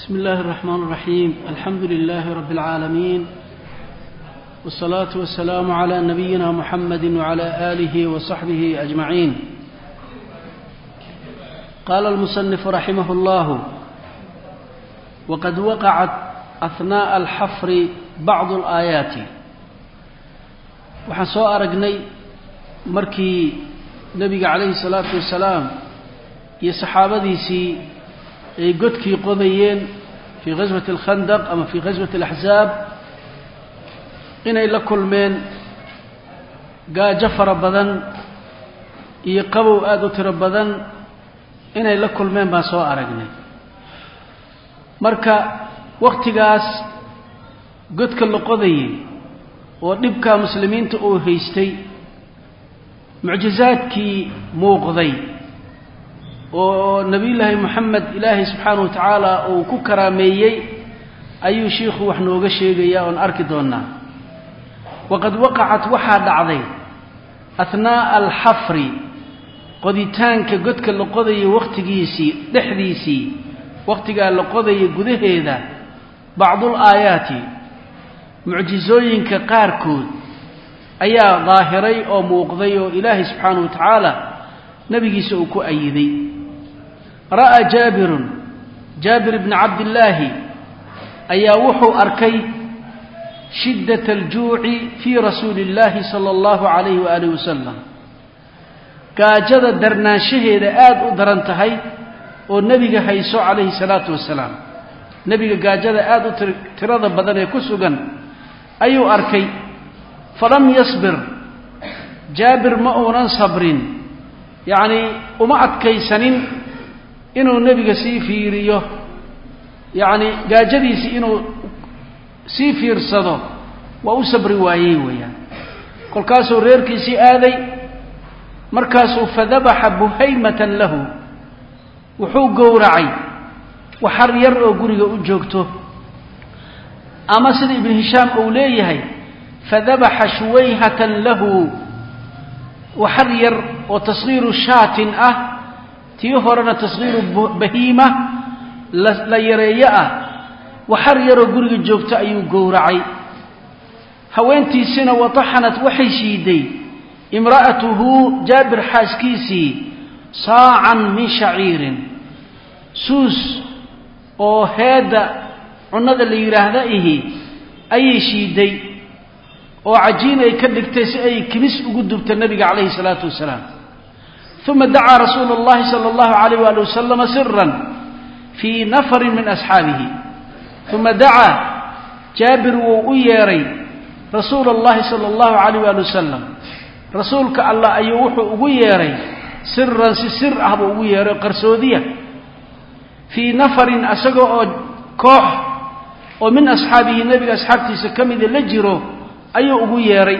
بسم الله الرحمن الرحيم الحمد لله رب العالمين والصلاة والسلام على نبينا محمد وعلى آله وصحبه أجمعين قال المصنف رحمه الله وقد وقعت أثناء الحفر بعض الآيات waxaan soo aragnay markii nebiga calayhi salaatu wasalaam iyo saxaabadiisii ay godkii qodayeen fii ghaswati alkhandaq ama fii ghaswati alaxsaab inay la kulmeen gaajo fara badan iyo qabow aada u tiro badan inay la kulmeen baan soo aragnay. Marka wakhtigaas godka la qodayay oo dhibka muslimiinta uu haystay mucjizaadkii muuqday oo nebiyullaahi moxamed ilaahay subxaanahu wa tacaala uu ku karaameeyey ayuu shiikhu wax nooga sheegayaa oon arki doonnaa waqad waqacat waxaa dhacday ahnaa'a alxafri qoditaanka godka la qodayo wakhtigiisii dhexdiisii wakhtigaa la qodaya gudaheeda bacdul aayaati mucjizooyinka qaarkood ayaa daahiray oo muuqday oo ilaahay subxaanahu wa tacaala nebigiisa uu ku ayiday ra'aa jaabirun. Jaabir bni cabdillaahi ayaa wuxuu arkay shiddat aljuuci fii rasuuli illaahi sala allahu calayhi waaalih wasalam gaajada darnaanshaheeda aada u daran tahay oo nebiga hayso calayhi salaatu wasalaam. Nebiga gaajada aada u tirada badan ee ku sugan ayuu arkay falam yasbir. Jaabir ma uunan sabrin. Yacnii uma adkaysanin inuu nebiga sii fiiriyo yacnii gaajadiisii inuu sii fiirsado waa u sabri waayey weeyaan. kolkaasuu reerkiisii aaday markaasuu fadabaxa buhaymatan lahu wuxuu gowracay waxar yar oo guriga u joogto. Ama sida ibnu hishaam uu leeyahay fadabaxa shuwayhatan lahu waxar yar oo tasgiiru shaatin ah tii horena tasgiiru bahiima la yareeyo ah. Waxar yaroo guriga joogto ayuu gowracay. Haweentiisina wataxanat waxay shiiday. Imra'atuhu jaabir xaaskiisii saacan min shaciirin. Suus oo heedda cunnada la yidhaahda ihi ayay shiiday oo cajiin ay ka dhigtay si ay kimis ugu dubta nebiga calayhi salaatu wasalaam uma dacaa rasuulu اllahi sala allahu alayh waali wasalama siran fii nafarin min asxaabihi uma dacaa jaabir wuu u yeedhay rasuula اllahi sala allahu alayh waali wasalam rasuulka allah ayuu wuxuu ugu yeedhay siran si sir ah buu ugu yeedhay qarsoodiya fii nafarin isaga oo koox oo min asxaabihi nebiga asxaabtiisa ka mida la jiro ayuu ugu yeedhay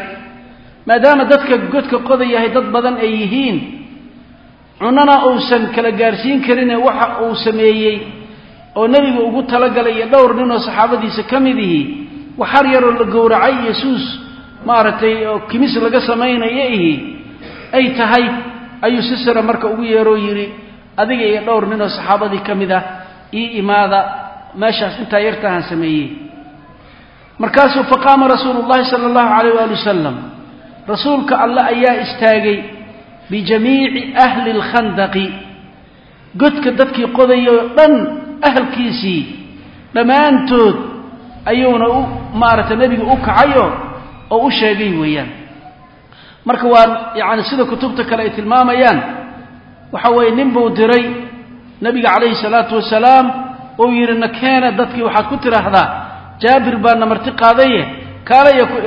maadaama dadka godka qodayahay dad badan ay yihiin cunana uusan kala gaarsiin karine waxa uu sameeyey oo nebiga ugu talagalay iyo dhowr nin oo saxaabadiisa ka mid ihi waxar yaroo la gowracay iyo suus maaragtay oo kimis laga samaynayo ihi ay tahay? Ayuu si sira marka ugu yeeroo yidhi adiga iyo dhowr nin oo saxaabadii ka mid ah ii imaada meeshaas intaa yartahaan sameeyey. Markaasuu faqaama rasuulu llahi sala allahu calayh waali wasalam rasuulka alle ayaa istaagay bijamiici ahli alkhandaqi godka dadkii qodayoo dhan ahalkiisii dhammaantood ayuuna u maaragtay nebiga u kacayo oo u sheegay weeyaan marka waa yacni sida kutubta kale ay tilmaamayaan waxa weeye nin buu diray nebiga calayhi salaatu wasalaam uu yidhi na keena dadkii waxaad ku tidhaahdaa jaabir baana marti qaadaye kaalaya ku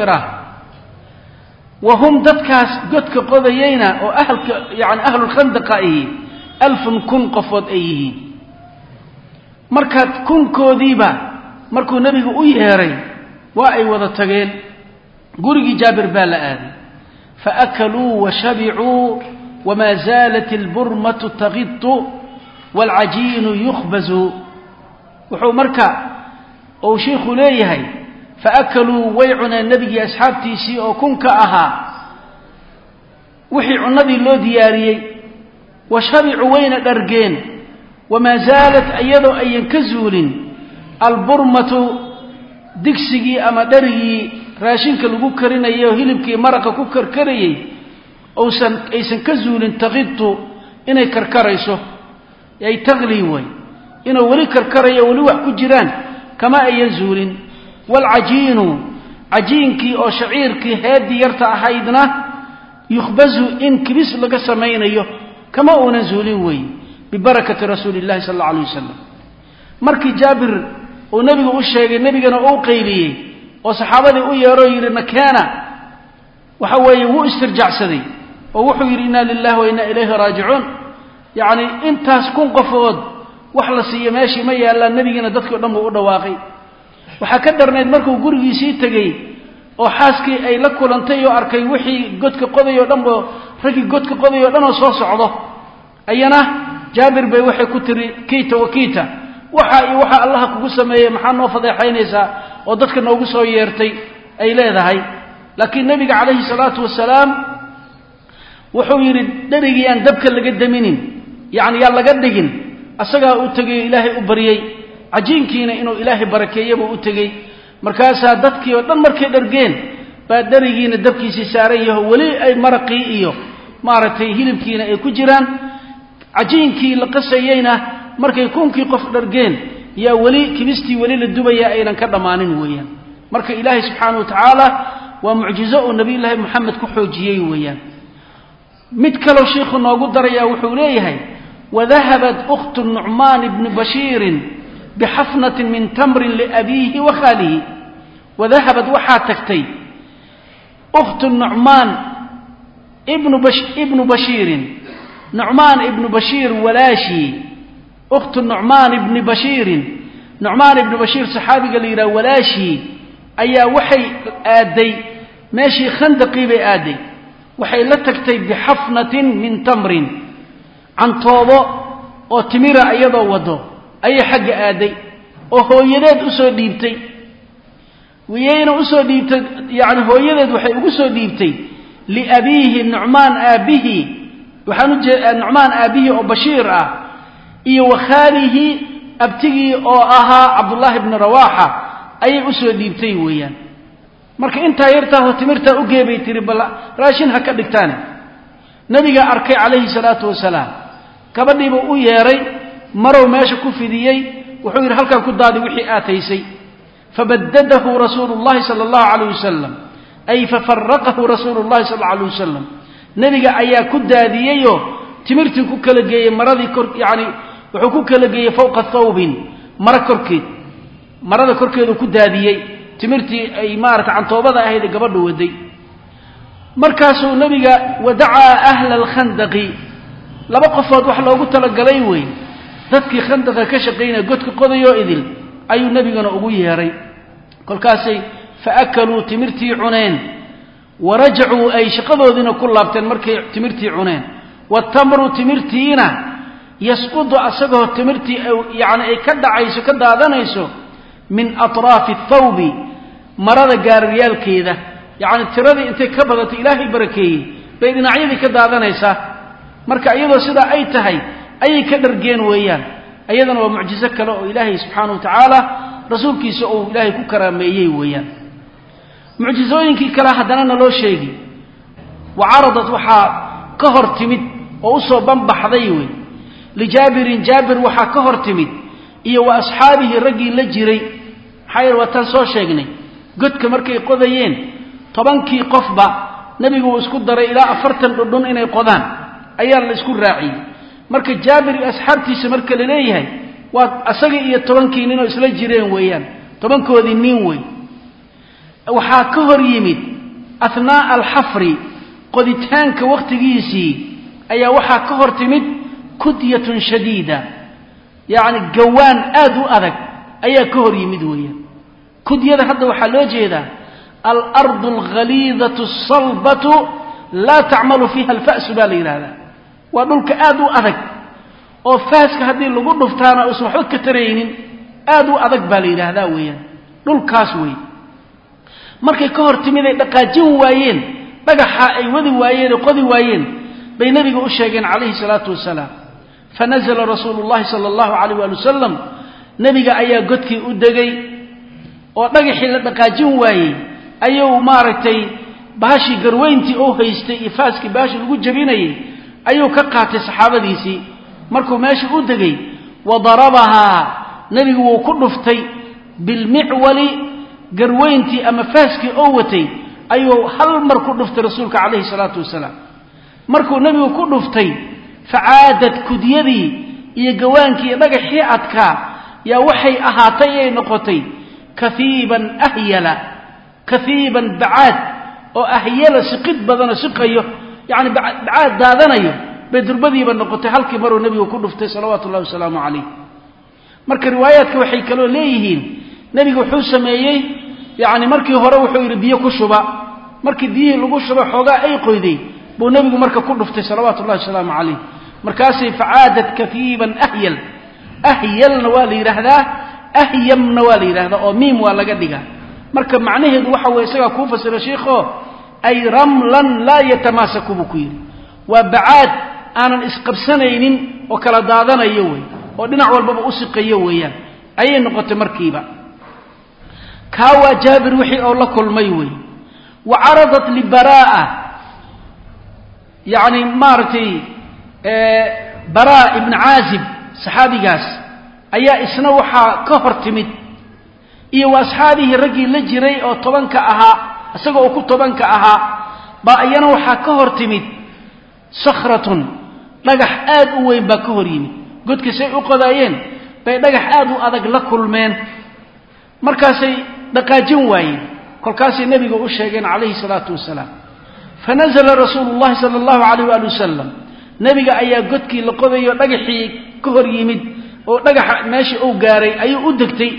wa hum dadkaas godka qodayeyna oo ahalka yani ahlulkhandaqa ihi alfun kun qofood ay yihiin. Markaad kunkoodiiba markuu nebigu u yeedhay waa ay wada tageen. Gurigii jaabir baa la aaday. Faakaluu washabicuu wamaa zaalat ilburmatu taqitu waalcajiinu yukhbazu. Wuxuu marka ou shiikhu leeyahay faakaluu way cuneen nebigii asxaabtiisii oo kunka ahaa wixii cunnadii loo diyaariyey washabicuu wayna dhargeen wamaa zaalat iyadoo ayan ka zuulin alburmatu digsigii ama dharigii raashinka lagu karinayay oo hilibkii maraqa ku karkarayey usan aysan ka zuulin taqidu inay karkarayso ay taqlii way inuu weli karkarayo weli wax ku jiraan kama ayan zuulin waalcajiinu cajiinkii oo shaciirkii heeddii yarta ahaydna yukhbazu in kibis laga samaynayo kama uunan zuulin weeye bibarakati rasuuli illahi sal alla alay wasalam markii jaabir uu nebigu u sheegay nebigana uu qayliyey oo saxaabadii u yeeroo yidhi nakeena waxa weeye wuu istirjacsaday oo wuxuu yidhi inna lilahi wa inna ilayhi raajicuun yacni intaas kun qofood wax la siiyo meeshii ma yaallaan nebigiina dadkii o dhan buu u dhawaaqay waxaa ka darnayd markuu gurigiisii tegey oo xaaskii ay la kulantay oo arkay wixii godka qoday o dhanbo raggii godka qoday o dhan oo soo socdo ayana jaabir bay waxay ku tiri kiita wa kiita. Waxa iyo waxa allaha kugu sameeyey maxaa noo fadeexaynaysaa oo dadka noogu soo yeertay ay leedahay. Laakiin nebiga calayhi salaatu wasalaam wuxuu yidhi dherigii aan dabka laga daminin yacni yaan laga dhigin asagaa u tegay oo ilaahay u baryey cajiinkiina inuu ilaahay barakeeyabuu u tegey. Markaasaa dadkii oo dhan markay dhargeen baa dherigiina dabkiisii saaran yaho weli ay maraqii iyo maaragtay hilibkiina ay ku jiraan. Cajiinkii la qasayeyna markay kunkii qof dhargeen yaa weli kibistii weli la dubaya aynan ka dhammaanin weeyaan. Marka ilaahay subxaana wa tacaala waa mucjizo uu nabiyullaahi moxamed ku xoojiyey weeyaan. Mid kaloo shiikhu noogu darayaa wuxuu leeyahay wadahabat ukhtu nucmaan bni bashiirin bixafnatin min tamrin liabiihi wa khaalihi wadahabad waxaa tagtay ukhtu nucmaan ibnu bashiirin nucmaan ibnu bashiir walaashii ukhtu nucmaan ibni bashiirin nucmaan ibni bashiir saxaabiga la yidhaha walaashii ayaa waxay aaday meeshii khandaqii bay aaday waxay la tagtay bixafnatin min tamrin cantoobo oo timira iyadoo wado ayay xagga aaday oo hooyadeed u soo dhiibtay. Wiyayna u soo dhiibtay yani hooyadeed waxay ugu soo dhiibtay liabiihi nucmaan aabbihi waxaan ujeeda nucmaan aabbihii oo bashiir ah iyo wa khaalihi abtigii oo ahaa cabdullaahi bni rawaaxa ayay u soo dhiibtay weeyaan. Marka intaa yartaahoo timirtaa u geebay tiri bal raashin ha ka dhigtaane. Nabigaa arkay calayhi salaatu wasalaam gabadhiibuu u yeedhay marow meesha ku fidiyey wuxuu yidhi halkan ku daadi wixii aataysay fabadadahu rasuulu llahi sala allahu calayh wasalam ay fafaraqahu rasuulu llahi sal alla alayh wasalam nebiga ayaa ku daadiyeyoo timirtii ku kala geeyey maradii kor yacni wuxuu ku kala geeyey fowqa thawbin maro korkeed. Marada korkeedu ku daadiyey timirtii ay maarata cantoobada ahayd ee gabadhu waday. Markaasuu nebiga wadacaa ahla alkhandaqi laba qofood wax loogu talagalay wey dadkii khandaqa ka shaqaynaya godka qodayoo idil ayuu nebigana ugu yeedhay kolkaasay fa akaluu timirtii cuneen wa rajacuu ay shaqadoodiina ku laabteen markay timirtii cuneen watamru timirtiina yasqudu asagoo timirtii yacni ay ka dhacayso ka daadanayso min atraafi athawbi marada gaararyaalkeeda yacni tiradii intay ka badatay ilaahay barakeeyey bay dhinacyadii ka daadanaysaa. Marka iyadoo sidaa ay tahay ayay ka dhargeen weeyaan. Iyadana waa mucjizo kale oo ilaahay subxaana wa tacaala rasuulkiisa uu ilaahay ku karaameeyey weeyaan. Mucjizooyinkii kale haddana naloo sheegi. Wa caradat waxaa ka hor timid oo u soo banbaxday wey lijaabirin jaabir waxaa ka hor timid iyo wa asxaabihi raggii la jiray. Maxaa yeele waataan soo sheegnay. Godka markay qodayeen tobankii qofba nebigu uu isku daray ilaa afartan dhudhun inay qodaan. Ayaa la isku raaciyey marka jaabir iyo asxaabtiisa marka la leeyahay waa asaga iyo tobankii ninoo isla jireen weeyaan. Tobankoodii nin wey waxaa ka hor yimid ahnaa'a alxafri qoditaanka wakhtigiisii ayaa waxaa ka hor timid kudyatun shadiida. Yacni gawaan aad u adag ayaa ka hor yimid weeyaan. Kudyada hadda waxaa loo jeedaa alardu alghaliidatu asalbatu laa tacmalu fiiha alfa'su baa la yidhaahdaa waa dhulka aad u adag oo faaska haddii lagu dhuftaana uusan waxba ka taraynin aad u adag baa la yidhaahdaa weeyaan. Dhulkaas wey markay ka hor timid ay dhaqaajin waayeen dhagaxa ay wadi waayeen oo qodi waayeen bay nebiga u sheegeen calayhi salaatu wasalaam. Fanazla rasuulu llahi sala allahu calayh waali wasalam nebiga ayaa godkii u degay oo dhagaxii la dhaqaajin waayey. Ayuu maaragtay bahashii garweyntii u haystay iyo faaskii bahashii lagu jabinayey ayuu ka qaatay saxaabadiisii. Markuu meesha u degay wa darabahaa nebigu wuu ku dhuftay bilmicwali garweyntii ama faaskii oo watay ayuu hal mar ku dhuftay rasuulka calayhi salaatu wasalaam. Markuu nebigu ku dhuftay facaadad kudyadii iyo gawaankii dhagaxii adkaa yaa waxay ahaatay ay noqotay kafiiban ahyala kafiiban bacaad oo ahyala siqid badanoo siqayo yacni bacaad daadanayo bay durbadiiba noqotay halkii maruu nebigu ku dhuftay salawaatu ullahi wasalaamu calayh. Marka riwaayaadka waxay kaloo leeyihiin nebigu wuxuu sameeyey yacni markii hore wuxuu yidhi biyo ku shuba. Markii biyihii lagu shuba xoogaa ay qoyday buu nebigu marka ku dhuftay salawaatu ullahi wasalaamu calayh. Markaasay facaadad kafiiban ahyal. Ahyalna waa la yidhaahdaa ahyamna waa la yidhahdaa oo miim waa laga dhigaa. Marka macnaheedu waxa isagaa kuu fasira ay ramlan laa yatamaasaku buu ku yidhi. Waa bacaad aanan isqabsanaynin oo kala daadanayo wey oo dhinac walbaba u siqayo weeyaan. Ayay noqotay markiiba. Kaa waa jaabir wixii oo la kulmay wey. Wa caradat libaraa'a yacni maaragtay baraa ibni caazib saxaabigaas ayaa isna waxaa ka hor timid iyo wa asxaabihii raggii la jiray oo tobanka ahaa isaga oo ku tobanka ahaa baa iyana waxaa ka hor timid sakhratun dhagax aad u weyn baa ka hor yimid. Godkii say u qodaayeen bay dhagax aad u adag la kulmeen. Markaasay dhaqaajin waayeen. Kolkaasay nebiga u sheegeen calayhi salaatu wasalaam. Fanazla rasuulu llahi sala allahu alayh waali wasalam nebiga ayaa godkii la qodayo dhagaxii ka hor yimid oo dhagaxa meeshii uu gaaray ayuu u degtay.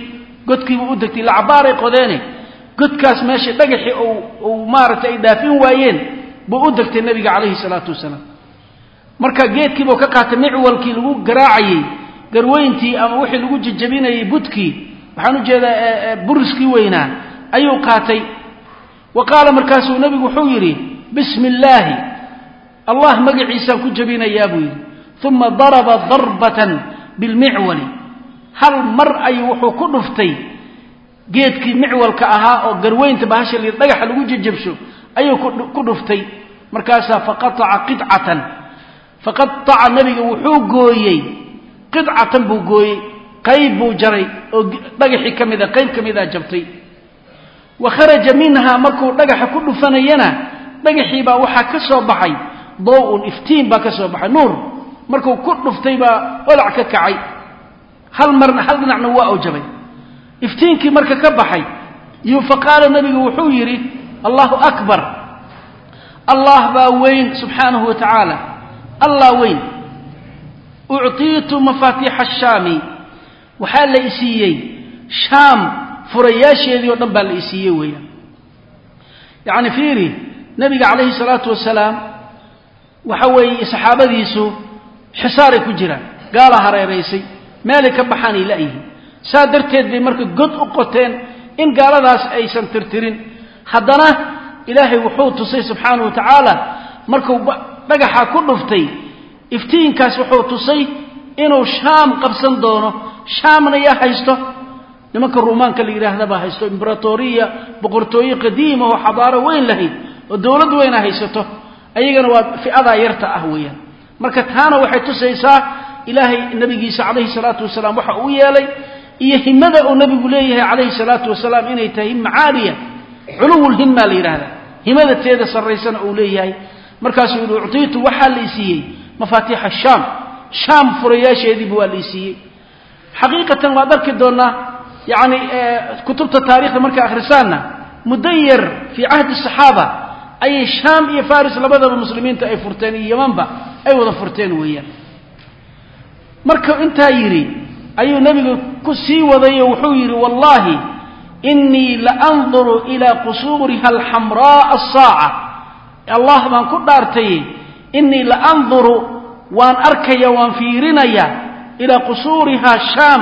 Godkiibuu u degtay lacabaaray qodeene godkaas meeshii dhagaxii uu maaragtay ay dhaafin waayeen buu u degtay nebiga calayhi salaatu wasalaam. Marka geedkiibuu ka qaatay micwalkii lagu garaacayey garweyntii ama wixii lagu jajabinayey budkii waxaan u jeedaa buriskii weynaa ayuu qaatay. Wa qaala markaasuu nebigu wuxuu yidhi bismi illaahi allah magaciisaan ku jabinayaa buu yidhi. Uma daraba darbatan bilmicwali hal mar ayuu wuxuu ku dhuftay geedkii micwalka ahaa oo garweynta bahasha li dhagaxa lagu jajabsho ayuu ku dhuftay. Markaasaa faqataca qicatan faqataca nebiga wuxuu gooyey. Qidcatan buu gooyey. Qayb buu jaray oo dhagaxii ka mida qayb ka mida jabtay. Wa kharaja minha markuu dhagaxa ku dhufanayana dhagaxiibaa waxaa ka soo baxay. Daw-un iftiin baa ka soo baxay nuur. Markuu ku dhuftay baa olac ka kacay. Hal marna hal dhinacna waa u jabay iftiinkii marka ka baxay iyo fa qaala nebigu wuxuu yidhi allahu akbar. Allah baa weyn subxaanahu wa tacaala. Allah weyn. Uctiitu mafaatiixa ashaami waxaa la isiiyey shaam furayaasheedii o dhan baa la isiiyey weeyaan. Yacni fiiri nebiga calayhi salaatu wasalaam waxa weeye saxaabadiisu xisaaray ku jiraan gaala hareeraysay meelay ka baxaanay la'yihiin saa darteed bay marka god u qoteen in gaaladaas aysan tirtirin. Haddana ilaahay wuxuu tusay subxaanahu wa tacaala markuu dhagaxa ku dhuftay iftiinkaas wuxuu tusay inuu shaam qabsan doono. Shaamna yaa haysto. Nimanka ruumaanka la yidhaahda baa haysto. Imberatoriya boqortooye qadiima oo xadaaro weyn lahayd oo dowlad weyna haysato. Ayagana waa fi'adaa yarta ah weeyaan. Marka taana waxay tusaysaa ilaahay nebigiisa calayhi salaatu wasalaam waxa uu yeelay iyo himada uu nebigu leeyahay calayhi salaatu wasalaam inay tahay hima caaliya la yidhaahda himada teeda sarraysana uu leeyahay. Markaasuu yihi uctiitu waxaa la isiiyey mafaatiixa shaam. Shaam furayaasheediiba waa la isiiyey xaqiiqatan waad arki doonnaa yacni kutubta taarikhda markay akhrisaanna muddo yar fii cahdi saxaaba ayay shaam iyo faris labadaba muslimiinta ay furteen iyo yamanba ay wada furteen weeyaan. Marka intaa yidhi ayuu nebigu ku sii wadayo wuxuu yidhi wallaahi inii laanduru ilaa qusuuriha alxamraa'a asaaca allah baan ku dhaartay inii laanduru waan arkaya waan fiirinaya ilaa qusuurihaa shaam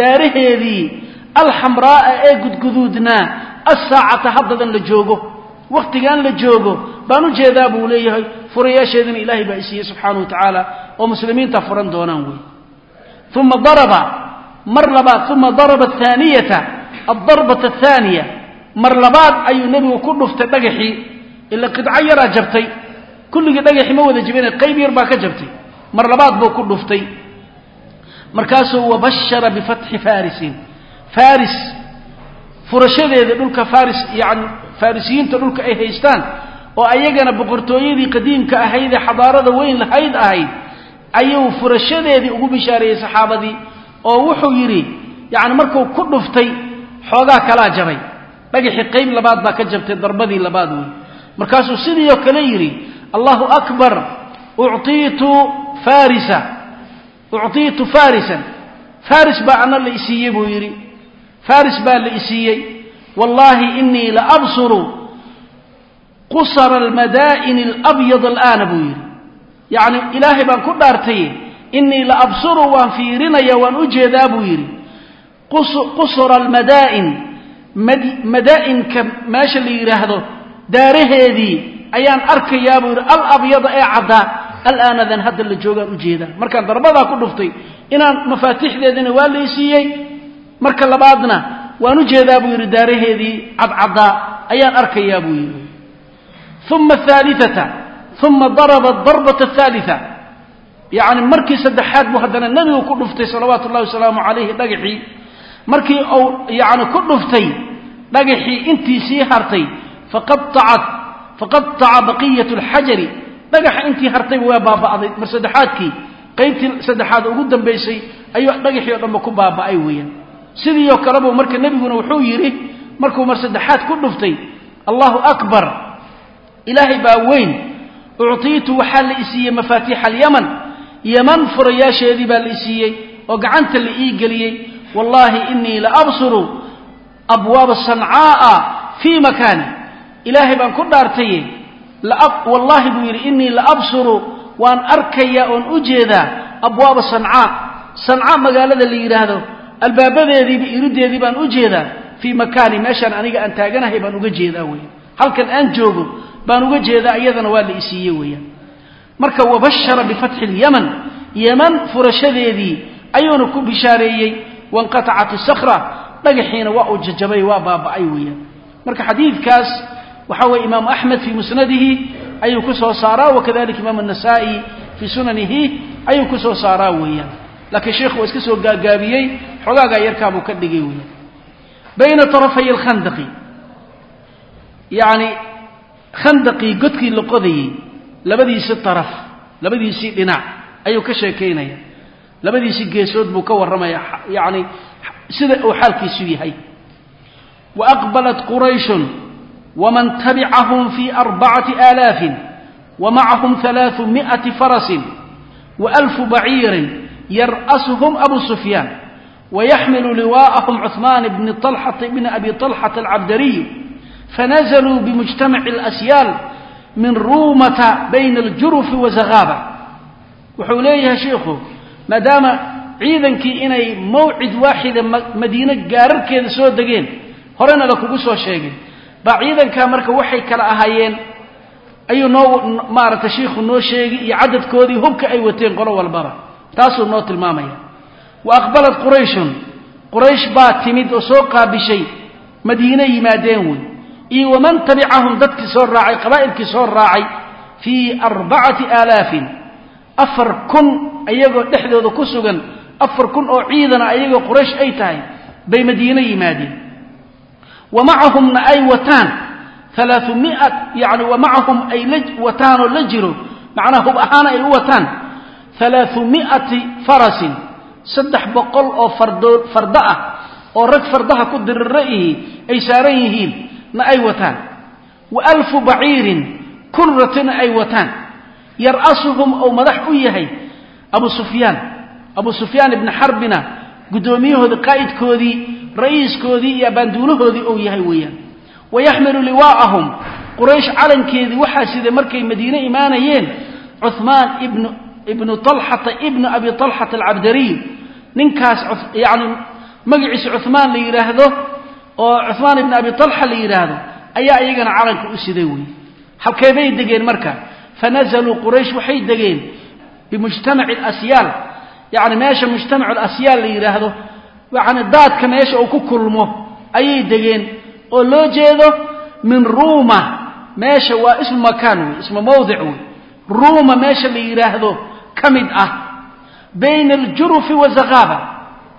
daaraheedii alxamraa'a ee gudguduudnaa asaacata haddadan la joogo wakhtigaan la joogo. Baan u jeedaa buu leeyahay furayaasheedina ilaahay baa isiiyey subxaana wa tacaala oo muslimiinta furan doonaan wey uma daraba mar labaad uma daraba athaaniyata addarbata athaaniya mar labaad ayuu nebigu ku dhuftay dhagaxii ila qidco yaraa jabtay kulligii dhagaxii ma wada jibina qayb yar baa ka jabtay mar labaad buu ku dhuftay markaasuu wabashara bifatxi farisin faris furashadeeda dhulka faris yani farisiyiinta dhulka ay haystaan oo ayagana boqortooyadii qadiimka ahaydee xadaarada weyn lahayd ahayd ayuu furashadeedii ugu bishaareeyey saxaabadii oo wuxuu yidhi yani markuu ku dhuftay xoogaa kalaa jabay. Dhagaxii qayb labaad baa ka jabtay darbadii labaad wey markaasuu sidii oo kale yidhi allahu akbar ucطiitu farisa ucطiitu farisan faris baa ana la isiiyey buu yidhi. Faris baa la isiiyey wallahi inii la absuru qusara almadaa'ini alabyad al'aana buu yidhi yacni ilaahay baan ku dhaartay inii la absuru waan fiirinaya waan u jeedaa buu yidhi. Qusura almadaa'in madaa'inka meesha la yidhaahdo daaraheedii ayaan arkayaa buu yidhi alabyada ee caddaa alaanadan hadda la joogaan u jeedaa. Markaan darbadaa ku dhuftay inaan mafaatixdeedina waa la isiiyey marka labaadna waan u jeedaa buu yidhi daaraheedii cadcaddaa ayaan arkayaa buu yidhi. Uma ahaaliata uma daraba darbata athaalita yacni markii saddexaad buu haddana nebigu ku dhuftay salawaatu ullahi wasalaamu calayhi dhagaxii markii uu yacni ku dhuftay dhagaxii intii sii hartay faqataca baqiyat alxajari dhagaxa intii hartayba waa baaba'day mar saddexaadkii qaybtii saddexaad ugu dambaysay ayuu dhagaxii o dhanba ku baaba'ay weeyaan sidiioo kaleba marka nebiguna wuxuu yidhi markuu mar saddexaad ku dhuftay allahu uctiitu waxaa la isiiyey mafaatiixa alyaman yaman furayaasheedii baa la isiiyey oo gacanta la ii geliyey wallaahi inii la absuru abwaaba sancaa'a fii makaani ilaahay baan ku dhaartaye wallaahi buu yidhi inii la absuru waan arkayaa oon u jeedaa abwaaba sancaa sanca magaalada la yidhaahdo albaabadeediiba irideedii baan u jeedaa fii makaani meeshaan aniga aan taaganahay baan uga jeedaa weya halkan aan joogo baan uga jeedaa iyadana waa la isiiye weeyaan. Marka wabashara bifatxi lyaman yaman furashadeedii ayuuna ku bishaareeyey wanqatacat isakra dhagaxiina waa uu jajabay waa baaba'ay weeyaan. Marka xadiidkaas waxa weye imaamu axmed fii musnadihi ayuu ku soo saaraa wakadalika imaam anasaa'i fii sunanihi ayuu ku soo saaraa weeyaan. Laakiin sheikhu waa iska soo gaagaabiyey xogaagaa yarkaabuu ka dhigay weeyaan. Bayna tarafay alkhandaqi. Yacni khandaqii godkii la qodayey labadiisii araf labadiisii dhinac ayuu ka sheekaynaya labadiisii geesood buu ka warramaya yani sida uu xaalkiisu yahay. Wa aqbalat qurayshun waman tabicahum fii arbacati aalaafin wa macahum miati farasin wa alfu baciirin yar'asuhum abu sufyaan wayaxmilu liwaa'ahum cuhmaan bni alxata bni abi alxata alcabdariy fanazluu bimujtamaci اlasyaal min ruumata bayna aljurufi wazakaaba wuxuu leeyahay shiikhu maadaama ciidankii inay mawcid waaxida madiine gaararkeeda soo degeen horena la kugu soo sheegay baa ciidankaa marka waxay kala ahaayeen ayuu noo maaragtay shiikhu noo sheegi iyo cadadkoodii hubka ay wateen qolo walbaba taasuu noo tilmaamaya wa aqbalat qurayshun quraysh baa timid oo soo qaabishay madiine yimaadeen wey iyo waman tabicahum dadkii soo raacay qabaa'ilkii soo raacay fii arbacati aalaafin afar kun ayagoo dhexdooda ku sugan afar kun oo ciidana ayagoo quraysh ay tahay bay madiine yimaadeen. Wa macahumna ay wataan alaaumia yani wa macahum ay wataanoo la jiro macnaha hub ahaana ay u wataan alaaثumi'ati farasin saddex boqol oo fardo ah oo rag fardaha ku diriro ay saaran yihiin na ay wataan? Wa alfu baciirin kun ay wataan. Yar'asuhum ou madax u yahay abu sufyaan. Abu sufyaan ibni xarbina guddoomiyahoodii qaa'idkoodii ra'iiskoodii iyo abaanduulahoodii ou yahay weeyaan. Wayaxmilu liwaa'ahum. Quraysh calankeedii waxaa sida markay madiine imaanayeen cuhmaan ibnu alxata ibnu abi alxata alcabdariy ninkaas yani magaciisa cuhmaan la yidhaahdo oo cuhmaan ibnu abi alxa la yidhaahdo ayaa iyagana calanka u siday wey halkeebay degeen marka fanazaluu quraysh waxay degeen bimujtamaci asyaal yani meesha mujtamac asyaal la yidhaahdo yani daadka meesha uu ku kulmo ayay degeen. Oo loo jeedo min ruuma meesha waa ismu makaan wey ismu mawdic wey ruuma meesha la yidhaahdo ka mid ah. Bayna aljurufi wa zakaaba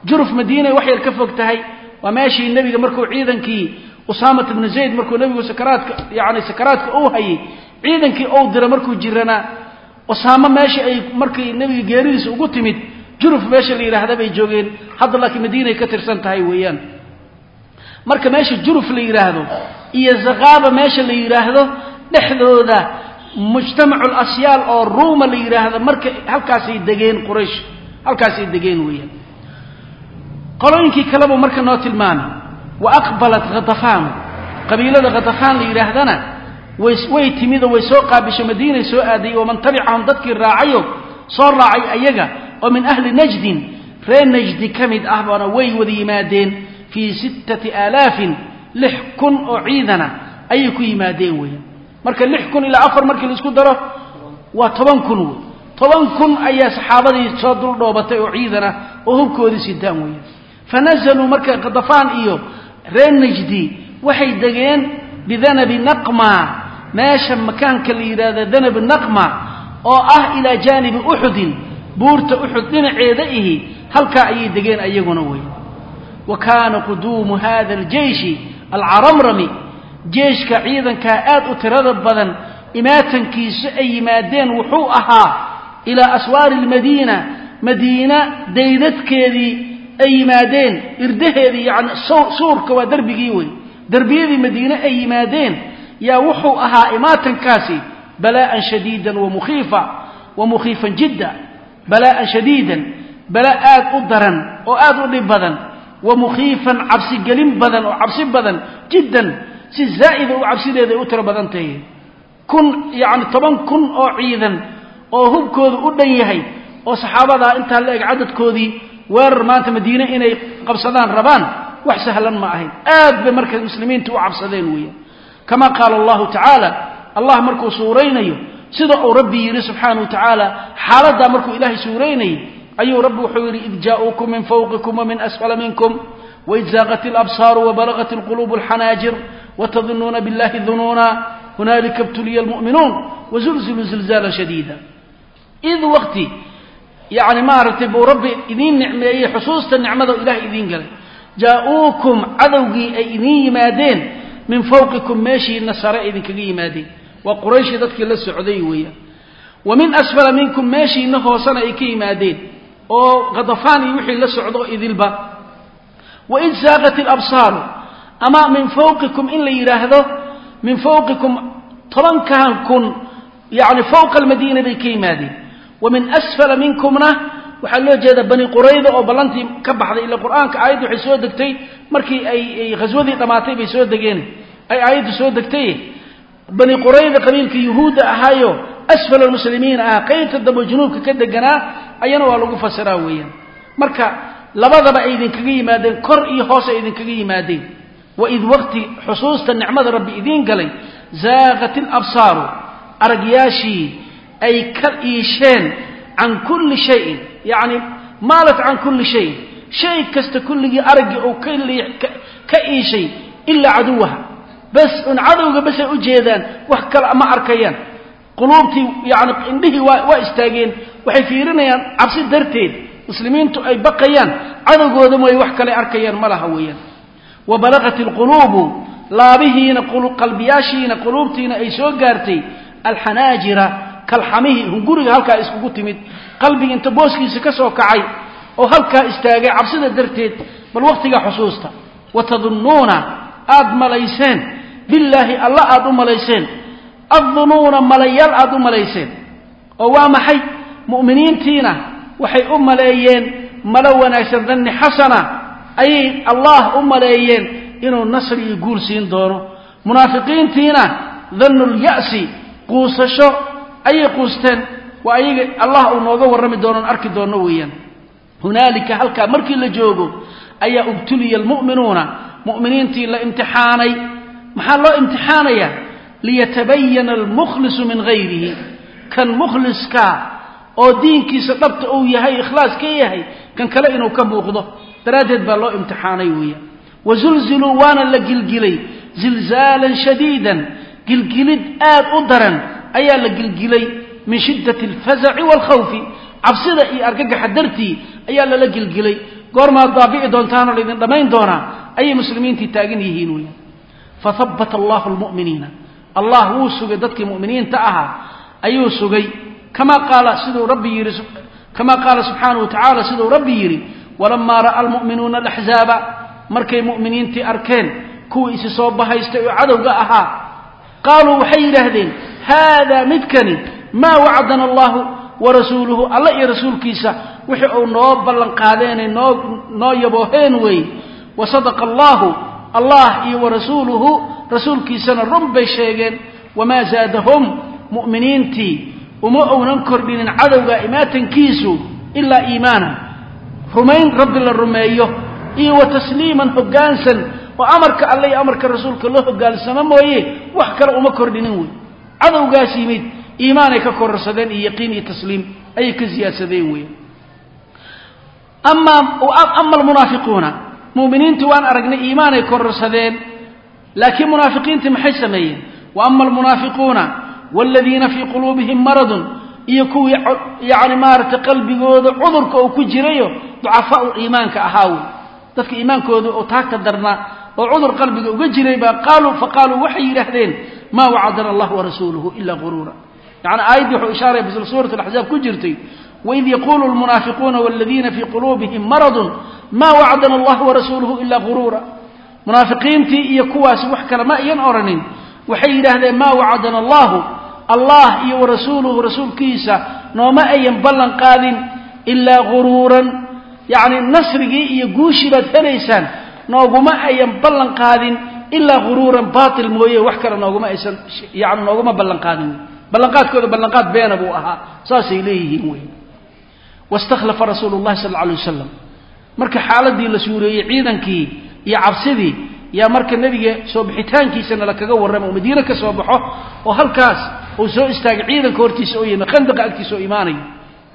juruf madiinay wax ka fog tahay waa meeshii nebiga markuu ciidankii usaamat bnu zayd markuu nebigu sakaraadka yani sakaraadka uu hayay ciidankii ou dira markuu jirana usaamo meesha ay markii nebiga geeridiisa ugu timid juruf meesha la yidhaahda bay joogeen. Hadda laakiin madiinay ka tirsan tahay weeyaan. Marka meesha juruf la yidhaahdo iyo zakaaba meesha la yidhaahdo dhexdooda mujtamacu lasyaal oo ruuma la yidhaahdo marka halkaasay degeen quraysh halkaasay degeen weeyaan qolooyinkii kalebuu marka noo tilmaamay. Wa aqbalat khatafaanu qabiilada khatafaan la yidhaahdana way timidoo way soo qaabisho madiinay soo aaday waman tabicahum dadkii raacayo soo raacay ayaga oo min ahli najdin. Reer najdi ka mid ah baana way wada yimaadeen fii sittati aalaafin lix kun oo ciidana ayay ku yimaadeen weeyaan marka lix kun ilaa afar markii la isku daro waa toban kun wey toban kun ayaa saxaabadii soo dul dhoobatay oo ciidana oo hubkoodii sidaan weeyaan fa nazaluu marka khadafaan iyo reer najdi waxay degeen bidanabi naqma meesha makaanka la yidhaahdo danab naqma oo ah ilaa jaanibi uxudin buurta uxud dhinaceeda ihi halkaa ayay degeen ayaguna wey wa kaana quduumu hada aljeyshi alcaramrami jeeshka ciidankaa aad u tirada badan imaatankiisu ay yimaadeen wuxuu ahaa ilaa aswaari lmadiina madiina daydadkeedii ay yimaadeen irdaheedii yani suurka waa derbigii wey derbiyadii madiine ay yimaadeen yaa wuxuu ahaa imaatankaasi balaa'an shadiidan wamukhiifa wa mukhiifan jidda balaa'an shadiidan bala aad u daran oo aad u dhib badan wa mukhiifan cabsigelin badan oo cabsi badan jiddan si zaa'ida u cabsideeda ay u tiro badan tahay. Kun yacni toban kun oo ciidan oo hubkoodu u dhan yahay oo saxaabadaa intaa la eg cadadkoodii weerar maanta madiine inay qabsadaan rabaan wax sahlan ma ahayn. Aad bay marka muslimiinta u cabsadeen weeyaan kama qaala allahu tacaala allah markuu suuraynayo sida uu rabbi yidhi subxaana wa tacaala xaaladdaa markuu ilaahay suuraynayay ayuu rabbi wuxuu yidhi id jaa'uukum min fawqikum wamin asfala minkum waid zaaqat alabsaaru wabalagat alquluubu alxanaajir watadunuuna billahi dunuuna hunaalika ibtuliya almu'minuun wazulziluu zilzaala shadiida. Id waqti yani maaragtay buu rabbi idiin nicmeeyey xusuusta nicmada ilaah idiin galay. Jaa'uukum cadowgii ay idiin yimaadeen min fawqikum meeshiina sare idinkaga yimaadeen. Waa qurayshii dadkii la socday weeyaan wa min asfala minkum meeshiina hoosena ay ka yimaadeen. Oo khadafaan iyo wixii la socdo idilba. Waid saaqat alabsaaru ama min fawqikum in la yidhaahdo min fawqikum tobankan kun yani fawqa almadiina bay ka yimaadeen wa min asfala minkumna waxaa loo jeeda bani qurayda oo ballantii ka baxday ila qur'aanka aayaddu waxay soo degtay markii ay khaswadii dhammaatay bay soo degeen. Ay aayaddu soo degtay. Bani qurayda qabiilka yuhuudda ahaayo asfal almuslimiin ah qaybta dambe junuubka ka deganaa ayana waa lagu fasiraa weeyaan. Marka labadaba ay idinkaga yimaadeen kor iyo hoos ay idinkaga yimaadeen. Waid waqti xusuusta nicmada rabbi idiin galay zaaqat alabsaaru aragyaashii ay ka iisheen can kulli shayin yacni maalat can kulli shayin shay kasta kulligii araggii uu ka iishay ilaa caduwaha. Bas un cadowga basay u jeedaan wax kale ma arkayaan. Quluubtii yani indhihii waa istaageen. Waxay fiirinayaan cabsi darteed muslimiintu ay baqayaan cadowgooda mooy wax kale arkayaan ma laha weeyaan. Wa balaqat alquluubu laabihiina qalbiyaashiina quluubtiina ay soo gaartay alxanaajira kalxamihii hunguriga halkaa iskugu timid qalbiga inta booskiisa ka soo kacay oo halkaa istaagay cabsida darteed bal wakhtiga xusuusta wa tadunnuuna aad malayseen? Billaahi alla aad u malayseen. Addunuuna malayaal aad u malayseen. Oo waa maxay? Mu'miniintiina waxay u maleeyeen malo wanaagsan danni xasana. Ayay allah u maleeyeen inuu nasri iyo guul siin doono. Munaafiqiintiina dannulya'si quusasho ayay quusteen waa ayaga allah uu nooga warrami doonoon arki doonno weeyaan. Hunaalika halkaa markii la joogo ayaa ubtuliya almu'minuuna mu'miniintii la imtixaanay. Maxaa loo imtixaanayaa? Liyatabayana almukhlisu min hayrihi kan mukhliskaa oo diinkiisa dhabta uu yahay ikhlaas ka yahay kan kale inuu ka muuqdo. Daraaddeed baa loo imtixaanay weeyaan. Wazulziluu waana la gilgilay zilzaalan shadiidan gilgilid aad u daran ayaa la gilgilay min shiddati alfazaci waalkhawfi cabsida iyo argagaxa dartii ayaa lala gilgilay. Goormaad baabi'i doontaanoo laydin dhammayn doonaa ayay muslimiintii taagan yihiin weeyaan fahabbata allahu almu'miniina. Allah wuu sugay dadkii mu'miniinta ahaa ayuu sugay. Kama qaala siduu rabbi yidhi kama qaala subxaanahu wa tacaala siduu rabbi yidhi walamaa ra'a almu'minuuna alaxzaaba markay mu'miniintii arkeen kuwii isi soo bahaystay oo cadowga ahaa qaaluu waxay yidhaahdeen haadaa midkani maa wacadana allahu warasuuluhu alla iyo rasuulkiisa wixii uu noo ballanqaadeenay noo yabooheen weeye wa sadaqa allahu allah iyo warasuuluhu rasuulkiisana run bay sheegeen. Wamaa zaadahum mu'miniintii uma ownan kordhinin cadowga imaatankiisu ilaa iimaana. Rumayn rabbi la rumeeyo iyo wa tasliiman hoggaansan oo amarka alle iyo amarka rasuulka loo hoggaansamo mooye wax kale uma kordhinin wey cadowgaas yimid iimaanay ka kororsadeen iyo yaqiin iyo tasliim ayay ka siyaadsadeen wey ama almunaafiquuna mu'miniintu waan aragnay iimaanay kororsadeen laakiin munaafiqiintii maxay sameeyeen? Wa ama almunaafiquuna waaladiina fii quluubihim maradun iyo kuwii yani maaragtay qalbigooda cudurka uu ku jirayo ducafaau iimaanka ahaa wey dadka iimaankooda oo taagta darnaa oo cudur qalbiga uga jiray baa qaaluu faqaaluu waxay yidhaahdeen maa wacadana allah warasuuluhu ila guruura yani aayaddii wuxuu ishaaray bisl suurat alaxzaab ku jirtay waid yaquulu lmunaafiquuna waladiina fii quluubihim maradun maa wacdana allah warasuuluhu ila guruura munaafiqiintii iyo kuwaasi wax kale ma iyan odhanin waxay yidhaahdeen maa wacadana allahu allah iyo warasuuluhu rasuulkiisa nooma ayan ballan qaadin ilaa guruuran yacni nasrigii iyo guushii baad helaysaan nooguma ayan ballan qaadin ilaa guruuran baatil mooye wax kale nooguma aysan yani nooguma ballan qaadin. Ballanqaadkooda ballanqaad beena buu ahaa saasay leeyihiin wey. Wastakhlafa rasuulu llahi sal alla alay wasalam marka xaaladii la suureeyey ciidankii iyo cabsidii yaa marka nebiga soo bixitaankiisana lakaga warrama oo madiine ka soo baxo oo halkaas uu soo istaagay ciidanka hortiisa oo yimi khandaqa agtiisa oo imaanayo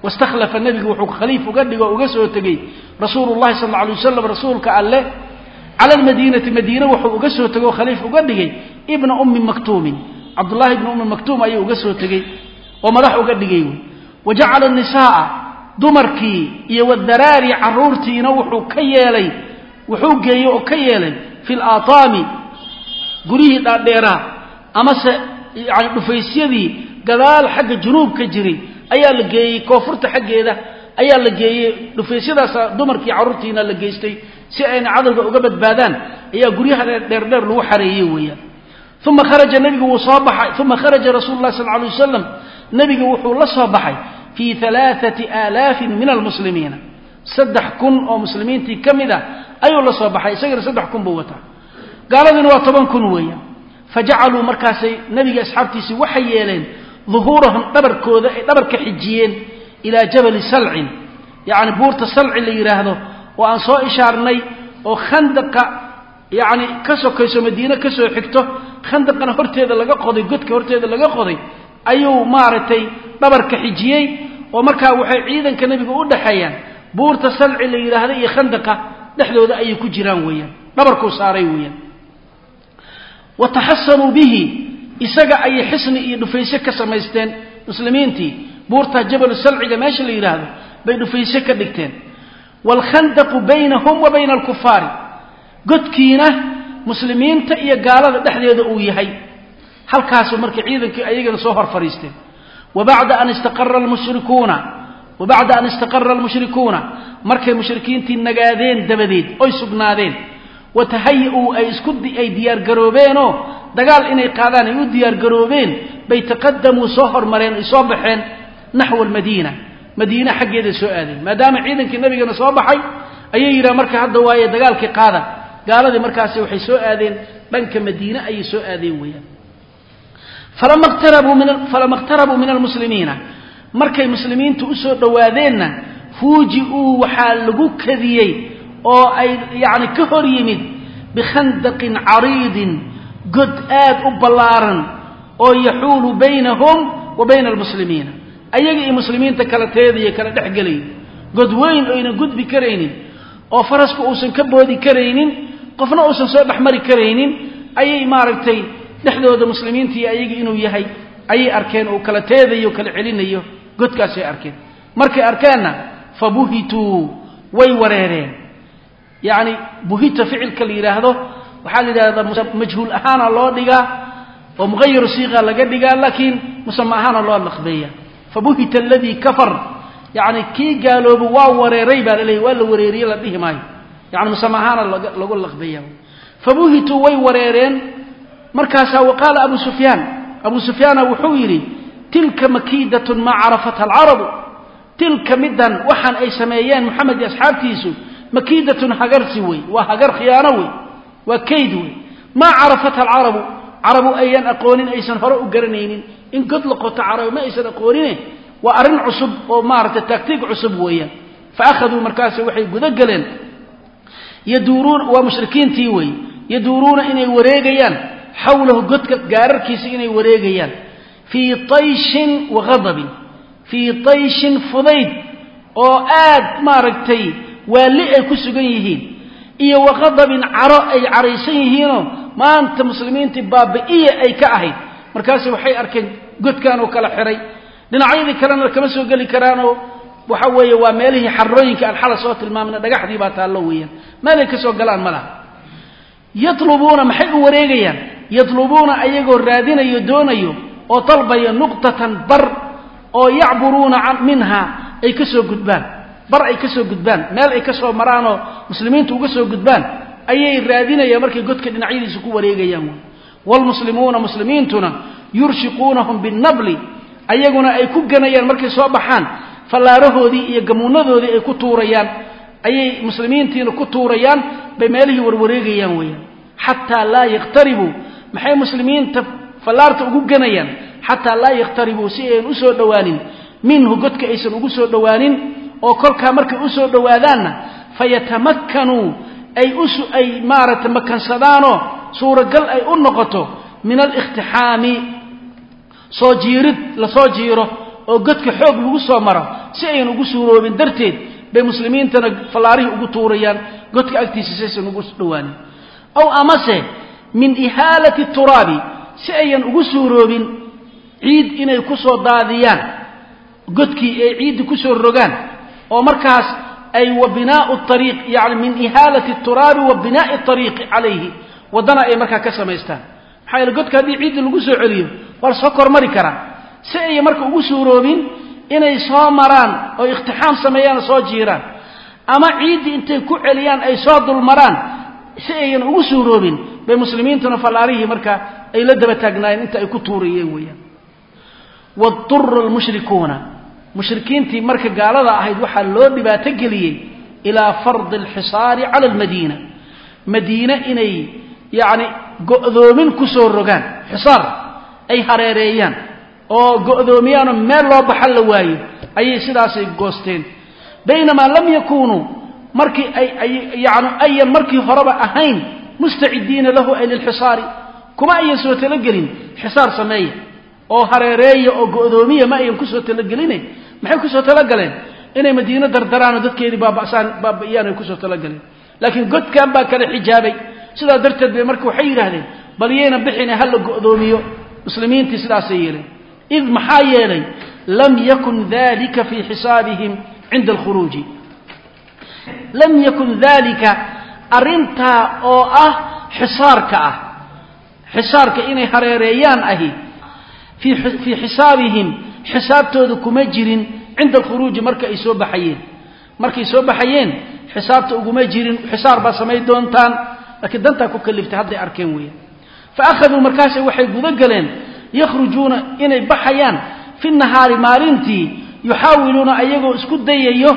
wastakhlafa nebigu wuxuu khaliif uga dhigo uga soo tegey rasuulu sal alla alay wasalam rasuulka alle cala almadiinati madiine wuxuu uga soo tegey oo khaliif uga dhigay ibna ummi maktuumin. Cabdullahi ibna ummi maktuum ayuu uga soo tegey oo madax uga dhigay. Wa jacala nisaaa dumarkii iyo wadaraari carruurtiina wuxuu ka yeelay wuxuu geeyey oo ka yeelay fi laataami guryihii dhaadheeraa amase yani dhufaysyadii gadaal xagga junuub ka jiray ayaa la geeyey koonfurta xaggeeda ayaa la geeyey dhufaysyadaasa dumarkii carruurtiina la geystay si ayna cadowga uga badbaadaan ayaa guryaha dheerdheer lagu xareeyey weeyaan. Uma kharaja nebigu wuu soo baxay uma kharaja rasuulu sal lla alay wasalam nebigu wuxuu la soo baxay fii alaaati aalaafin min almuslimiina. Saddex kun oo muslimiintii ka mid ah ayuu la soo baxay isagana saddex kun buu wataa. Gaaladiina waa toban kun weeyaan. Fajacaluu markaasay nebiga asxaabtiisii waxay yeeleen duhuurahum dhabarkooda ay dhabarka xijiyeen ilaa jabali salcin. Yacni buurta salci la yidhaahdo oo aan soo ishaarnay oo khandaqa yacni ka sokayso madiine ka soo xigto khandaqana horteeda laga qoday godka horteeda laga qoday ayuu maaragtay dhabarka xijiyey. Oo markaa waxay ciidanka nebiga u dhexeeyaan buurta salci la yidhaahda iyo khandaqa dhexdooda ayay ku jiraan weeyaan dhabarkuu saaray weeyaan. Wa taxasanuu bihi isaga ayay xisni iyo dhufayse ka samaysteen muslimiintii. Buurta jabalu salciga meesha la yidhaahdo bay dhufayse ka dhigteen. Waalkhandaqu baynahum wa bayna alkufaari godkiina muslimiinta iyo gaalada dhexdeeda uu yahay. Halkaasuu marka ciidankii ayagana soo hor fadhiisteen wa bacda an istaqara almushrikuuna wa bacda an istaqara almushrikuuna markay mushrikiintii nagaadeen dabadeed oy sugnaadeen wa tahaya-uu ay isku ay diyaargaroobeenoo dagaal inay qaadaan ay u diyaargaroobeen bay taqadamuu soo hormareen ay soo baxeen naxwa almadiina. Madiine xaggeeday soo aadeen. Maadaama ciidankii nabigana soo baxay ayay yidhaha marka hadda waaye dagaalkii qaada gaaladii markaasi waxay soo aadeen dhanka madiine ayay soo aadeen weeyaan. Falama iqtarabuu min almuslimiina. Markay muslimiintu u soo dhowaadeenna fuuji-uu waxaa lagu kadiyey oo ay yacni ka hor yimid bikhandaqin cariidin god aad u ballaaran oo yaxuulu baynahum wa bayna almuslimiina ayaga iyo muslimiinta kala teedaya kala dhex gelaya god weyn oyna gudbi karaynin oo faraska uusan ka boodi karaynin qofna uusan soo dhexmari karaynin ayay maaragtay dhexdooda muslimiintii ayaga inuu yahay ayay arkeen oo kala teedayo kala celinayo godkaasay arkeen. Markay arkeenna fa buhituu way wareereen yacni buhita ficilka la yidhaahdo waxaa la yidhahdaa majhuul ahaana loo dhigaa oo muqayiru siiqa laga dhigaa laakiin musama ahaana loo laqbeeya. Fabuhita aladii kafar. Yani kii gaalooba waa wareeray baa laleeyahy waa la wareeriye la dhihi maayo. Yani musama ahaana lagu laqbeeya. Fabuhituu way wareereen. Markaasaa waqaala abu sufyaan abu sufyaana wuxuu yidhi tilka makiidatun maa carafatha alcarabu. Tilka middan waxaan ay sameeyeen moxamed iyo asxaabtiisu makiidatun hagarsi wey waa hagar khiyaano wey waa kayd wey maa carafatha alcarabu? Carabu ayaan aqoonin aysan hore u garanaynin. In god la qoto carabi ma aysan aqoonine? Waa arrin cusub oo maaragtay taagtiig cusub weeyaan. Fa akhaduu markaasi waxay guda galeen yaduuruuna waa mushrikiintii wey yaduuruuna inay wareegayaan. Xawlahu godka gaararkiisa inay wareegayaan. Fii oo aad maaragtay waalli ay ku sugan yihiin. Iyo wa ghadabin caro ay caraysan yihiinoo maanta muslimiintii baabi'iya ay ka ahayd. Markaase waxay arkeen godkan oo kala xiray. Dhinacyadii kalena kama soo geli karaanoo waxa weeye waa meelihii xarooyinka aan soo tilmaamna dhagaxdii baa taallo weeyaan. Meelay ka soo galaan ma laha. Yatlubuuna maxay u wareegayaan? Yatlubuuna ayagoo raadinayo doonayo oo dalbaya nuqtatan bar oo yacburuuna minha ay ka soo gudbaan bar ay ka soo gudbaan meel ay ka soo maraanoo muslimiintu uga soo gudbaan ayay raadinayaan markay godka dhinacyadiisa ku wareegayaan. Waalmuslimuuna muslimiintuna yurshiquunahum binnabli ayaguna ay ku ganayaan markay soo baxaan fallaarahoodii iyo gamuunadoodii ay ku tuurayaan ayay muslimiintiina ku tuurayaan bay meelihii warwareegayaan weeyaan. Xataa laa yakhtaribuu maxay muslimiinta fallaarta ugu ganayaan? Xataa laa yakhtaribuu si ayan u soo dhowaanin minhu godka aysan ugu soo dhowaanin oo kolkaa markay u soo dhowaadaanna fayatamakkanuu ay maaragtay makansadaanoo suuragal ay u noqoto min aliktixaami soo jiirid la soo jiiro oo godka xoog lagu soo maro si ayan ugu suuroobin darteed bay muslimiintana fallaarihii ugu tuurayaan godka agtiisa si aysan ugu dhowaanin. Aw amase min ihaalati turaabi si ayan ugu suuroobin ciid inay ku soo daadiyaan godkii ay ciiddi ku soo rogaan oo markaas ay wa binaau ariiq yani min ihaalati turaabi wa binaai ariiqi calayhi waddana ay markaa ka samaystaan. Maxaa yeele godka haddii ciiddi lagu soo celiyo waa la soo kormari karaa si ayan marka ugu suuroobin inay soo maraan oo ikhtixaam sameeyaan oo soo jiiraan ama ciiddii intay ku celiyaan ay soo dulmaraan si ayan ugu suuroobin bay muslimiintuna fallaarihii ay ay mushrikiintii marka gaalada ahayd waxaa loo dhibaato geliyey ilaa fardi alxisaari cala almadiina. Madiine inay yacni go'doomin ku soo rogaan. Xisaar ay hareereeyaan. Oo go'doomiyaanoo meel loo baxan la waayo ayay sidaasay goosteen. Baynamaa lam yakuunuu markii ay ay yani ayan markii horeba ahayn mustacidiina lahu ay lilxisaari kuma ayan soo talagelin xisaar sameeya. Oo hareereeya oo go'doomiya ma ayan ku soo talageline maxay ku soo talagaleen? Inay madiino dardaraanoo dadkeedii baabasaan baabi'iyaan ay ku soo talagaleen. Laakiin godkan baa kala xijaabay. Sidaa darteed bay marka waxay yidhaahdeen bal yayna bixine ha la go'doomiyo. Muslimiintii sidaasay yeeleen. Id maxaa yeelay lam yakun dalika fii xisaabihim cinda alkhuruuji. Lam yakun dalika arrintaa oo ah xisaarka ah. Xisaarka inay hareereeyaan ahi fii xisaabihim xisaabtooda kuma jirin cinda alkhuruuji marka ay soo baxayeen. Markay soo baxayeen xisaabta uguma jirin xisaar baa samayn doontaan. Laakiin dantaa ku kaliftay hadday arkeen weeyaan. Fa akhaduu markaase waxay guda galeen yakhrujuuna inay baxayaan fi nahaari maalintii yuxaawiluuna ayagoo isku dayayo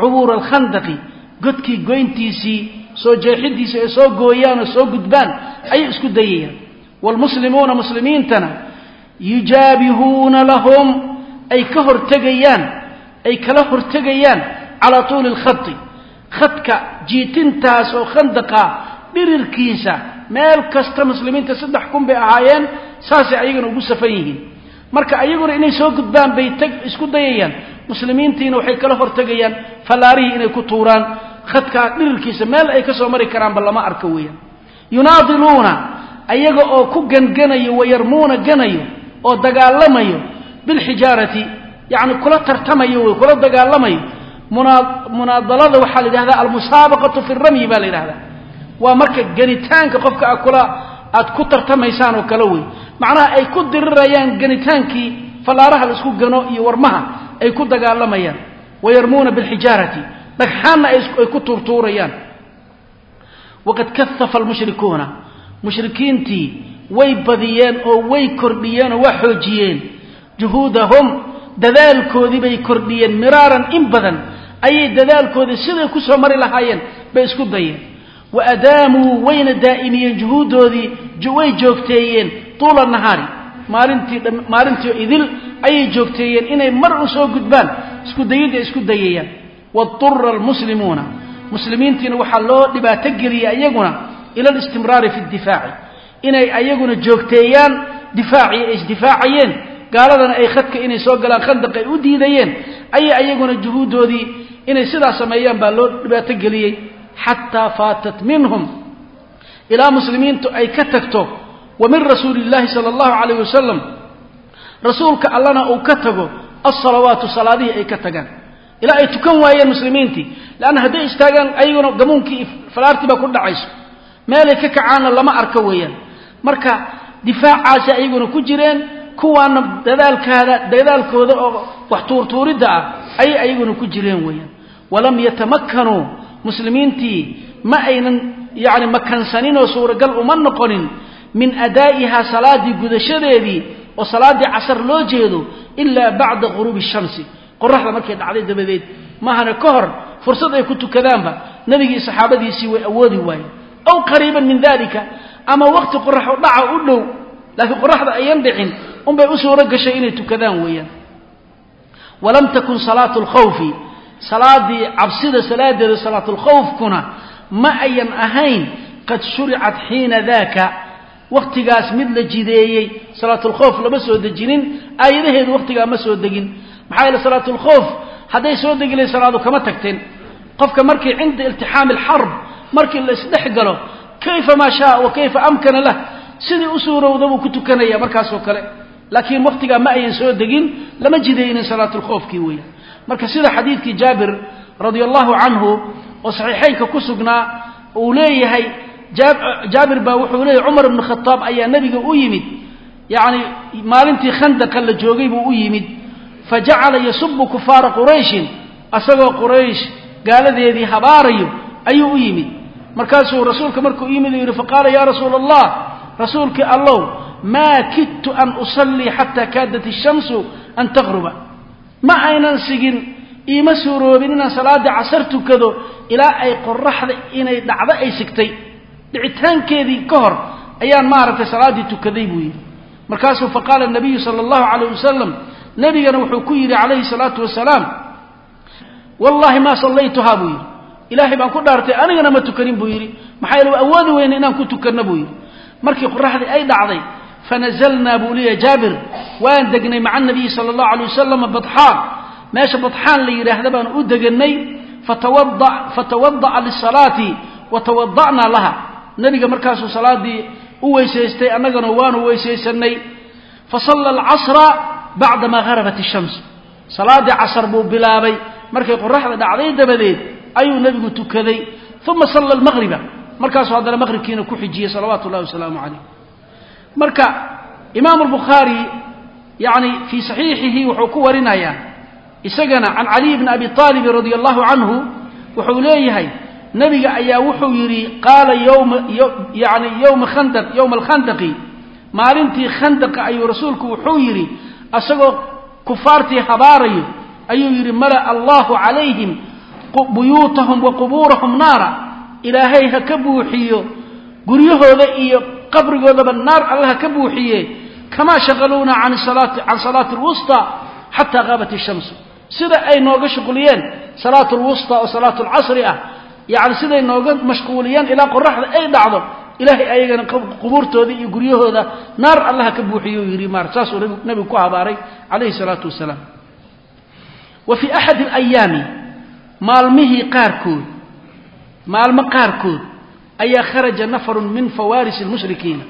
cubuura alkhandaqi godkii goyntiisii soo jeexidiisa ay soo gooyaan oo soo gudbaan ayay isku dayayaan. Waalmuslimuuna muslimiintana yujaabihuuna lahum ay ka hortegayaan ay kala hortegayaan calaa tuuli alkhadi khadka jiitintaas oo khandaqa dhirirkiisa meel kasta muslimiinta saddex kun bay ahaayeen saasay ayagana ugu safan yihiin marka ayaguna inay soo gudbaan bay tag isku dayayaan muslimiintiina waxay kala hortegayaan fallaarihii inay ku tuuraan khadkaa dhirirkiisa meel ay ka soo mari karaanba lama arko weeyaan yunaadiluuna ayaga oo ku ganganayo wayarmuuna ganayo oo dagaalamayo bilxijaarati yacni kula tartamayo wey kula dagaalamayo. Munaadalada waxaa la yidhahdaa almusaabaqatu fi ramyi baa la yidhahdaa. Waa marka ganitaanka qofka a kula aad ku tartamaysaan oo kale wey macnaha ay ku dirirayaan ganitaankii fallaaraha la gano iyo warmaha ay ku dagaalamayaan. Wayarmuuna bilxijaarati dhagxaanna ay ku tuurtuurayaan. Waqad kahafa almushrikuuna mushrikiintii way badiyeen oo way kordhiyeen oo waa xoojiyeen. Juhuudahum dadaalkoodii bay kordhiyeen. Miraaran in badan ayay dadaalkoodii siday ku soo mari lahaayeen bay isku dayeen. Wa adaamuu wayna daa'imiyeen juhuuddoodii way joogteeyeen tuula nahaari. Maalintii maalintii idil ayay joogteeyeen inay mar u soo gudbaan isku dayidda isku dayayaan. Wadura almuslimuuna muslimiintiina waxaa loo dhibaato geliyay iyaguna ila alistimraari fi ddifaaci inay ayaguna joogteeyaan difaacii ay isdifaacayeen gaaladana ay khadka inay soo galaan khandaq ay u diidayeen ayay ayaguna juhuuddoodii inay sidaa sameeyaan baa loo dhibaato geliyey xataa faatat minhum. Ilaa muslimiintu ay ka tagto wa min rasuuli illahi sala allahu calayh wasalam rasuulka allana uu ka tago alsalawaatu salaadihii ay ka tagaan. Ilaa ay tukan waayeen muslimiintii leanna hadday istaagaan ayaguna gamuunkii falaartii baa ku dhacayso. Meelay ka kacaanna lama arko weeyaan marka difaacaasi ayaguna ku jireen kuwaana dadaalkaada dadaalkooda oo wax tuurtuuridda ah ayay ayaguna ku jireen weeyaan. Walam yatamakkanuu muslimiintii ma aynan yacni makansanin oo suuragal uma noqonin min adaa'ihaa salaaddii gudashadeedii oo salaaddii casar loo jeedo ilaa bacda ghuruubi shamsi. Qoraxda markay dhacday dabadeed maahane ka hor fursad ay ku tukadaanba nebigii saxaabadiisii way awoodi waayeen. Aw qariiban min dalika ama waqti qoraxo dhaca u dhow laakiin qoraxda ayan dhicin unbay u suuro gashay inay tukadaan weeyaan. Walam takun salaatu lkhawfi salaadii cabsida salaadeeda salaatulkhawfkuna ma ayan ahayn qad shuricat xiina daaka waktigaas mid la jideeyey salaatulkhawf lama soo dejinin aayadaheedu waktigaa ma soo degin. Maxaa yeele salaatulkhawf hadday soo degi lahay salaadu kama tagteen. Qofka markii cinda iltixaami alxarb markii la isdhex galo kayfa maa shaa wa kayfa amkana lah sidii u suurowda buu ku tukanaya markaasoo kale. Laakiin waktigaa ma ayan soo degin lama jidaynin salaatulkhawfkii weya marka sida xadiidkii jaabir radia allahu canhu oo saxiixaynka ku sugnaa uu leeyahay jaabir baa wuxuu leeyahy cumar ibnu khataab ayaa nebiga u yimid yacni maalintii khandaqa la joogay buu u yimid. Fa jacala yasubu kufaara qurayshin asagoo quraysh gaaladeedii habaarayo ayuu u yimid markaasuu rasuulka markuu yimid yidhi faqaala ya rasuula allah rasuulkii allow maa kidtu an usallii xataa kaadat ishamsu an taqruba ma aynan sigin iima suuroobin inaan salaaddii casar tukado ilaa ay qoraxda inay dhacdo ay sigtay. Dhicitaankeedii ka hor ayaan maaragtay salaaddii tukaday buu yidhi. Markaasuu faqaala nabiyu sala allahu calayh wasalam nebigana wuxuu ku yidhi calayhi salaatu wasalaam wallaahi maa sallaytuhaa buu yidhi ilaahay baan ku dhaartay anigana ma tukanin buu yidhi. Maxaa yeele waa awoodi weyne inaan ku tukanno buu yidhi. Markii qoraxdii ay dhacday fanazalnaa buu leeya jaabir waan degnay maca nabiyi sala allahu alay wasalam badxaan. Meesha badxaan la yidhaahda baan u deganay fatawada'a lisalaati wa tawada'naa laha. Nebiga markaasuu salaadii u weysaystay annagana waanu weysaysanay fasalla alcasra bacdamaa harabat ishams salaaddii casar buu bilaabay. Markay qoraxda dhacday dabadeed ayuu nebigu tukaday uma salla almaqriba markaasuu haddana maqribkiina ku xijiyey salawaatu ullahi wasalaamu calayh. Marka imaamu albukhaari yacni fii saxiixihi wuxuu ku warinayaa isagana can caliy bni abi aalibin radia allahu canhu wuxuu leeyahay nebiga ayaa wuxuu yidhi qaala yani yowma khandaq yowma alkhandaqi. Maalintii khandaqa ayuu rasuulku wuxuu yidhi asagoo kufaartii habaarayo ayuu yidhi mala'a allahu calayhim buyuutahum wa qubuurahum naara. Ilaahay ha ka buuxiyo guryahooda iyo qabrigoodaba naar alle ha ka buuxiye. Kamaa shaqaluuna can salaati alwusta xataa qaabat ishamsu sida ay nooga shuquliyeen salaat lwusta oo salaat lcasri ah yani siday nooga mashquuliyeen ilaa qoraxda ay dhacdo ilahay ayagana qubuurtooda iyo guryahooda naar alle ha ka buuxiyo yidhi mar saasuu nebigu ku habaaray calayhi salaatu wasalaam. Wa fii axadi alayaami maalmihii qaarkood maalmo qaarkood ayaa kharaja nafarun min fawaris lmushrikiina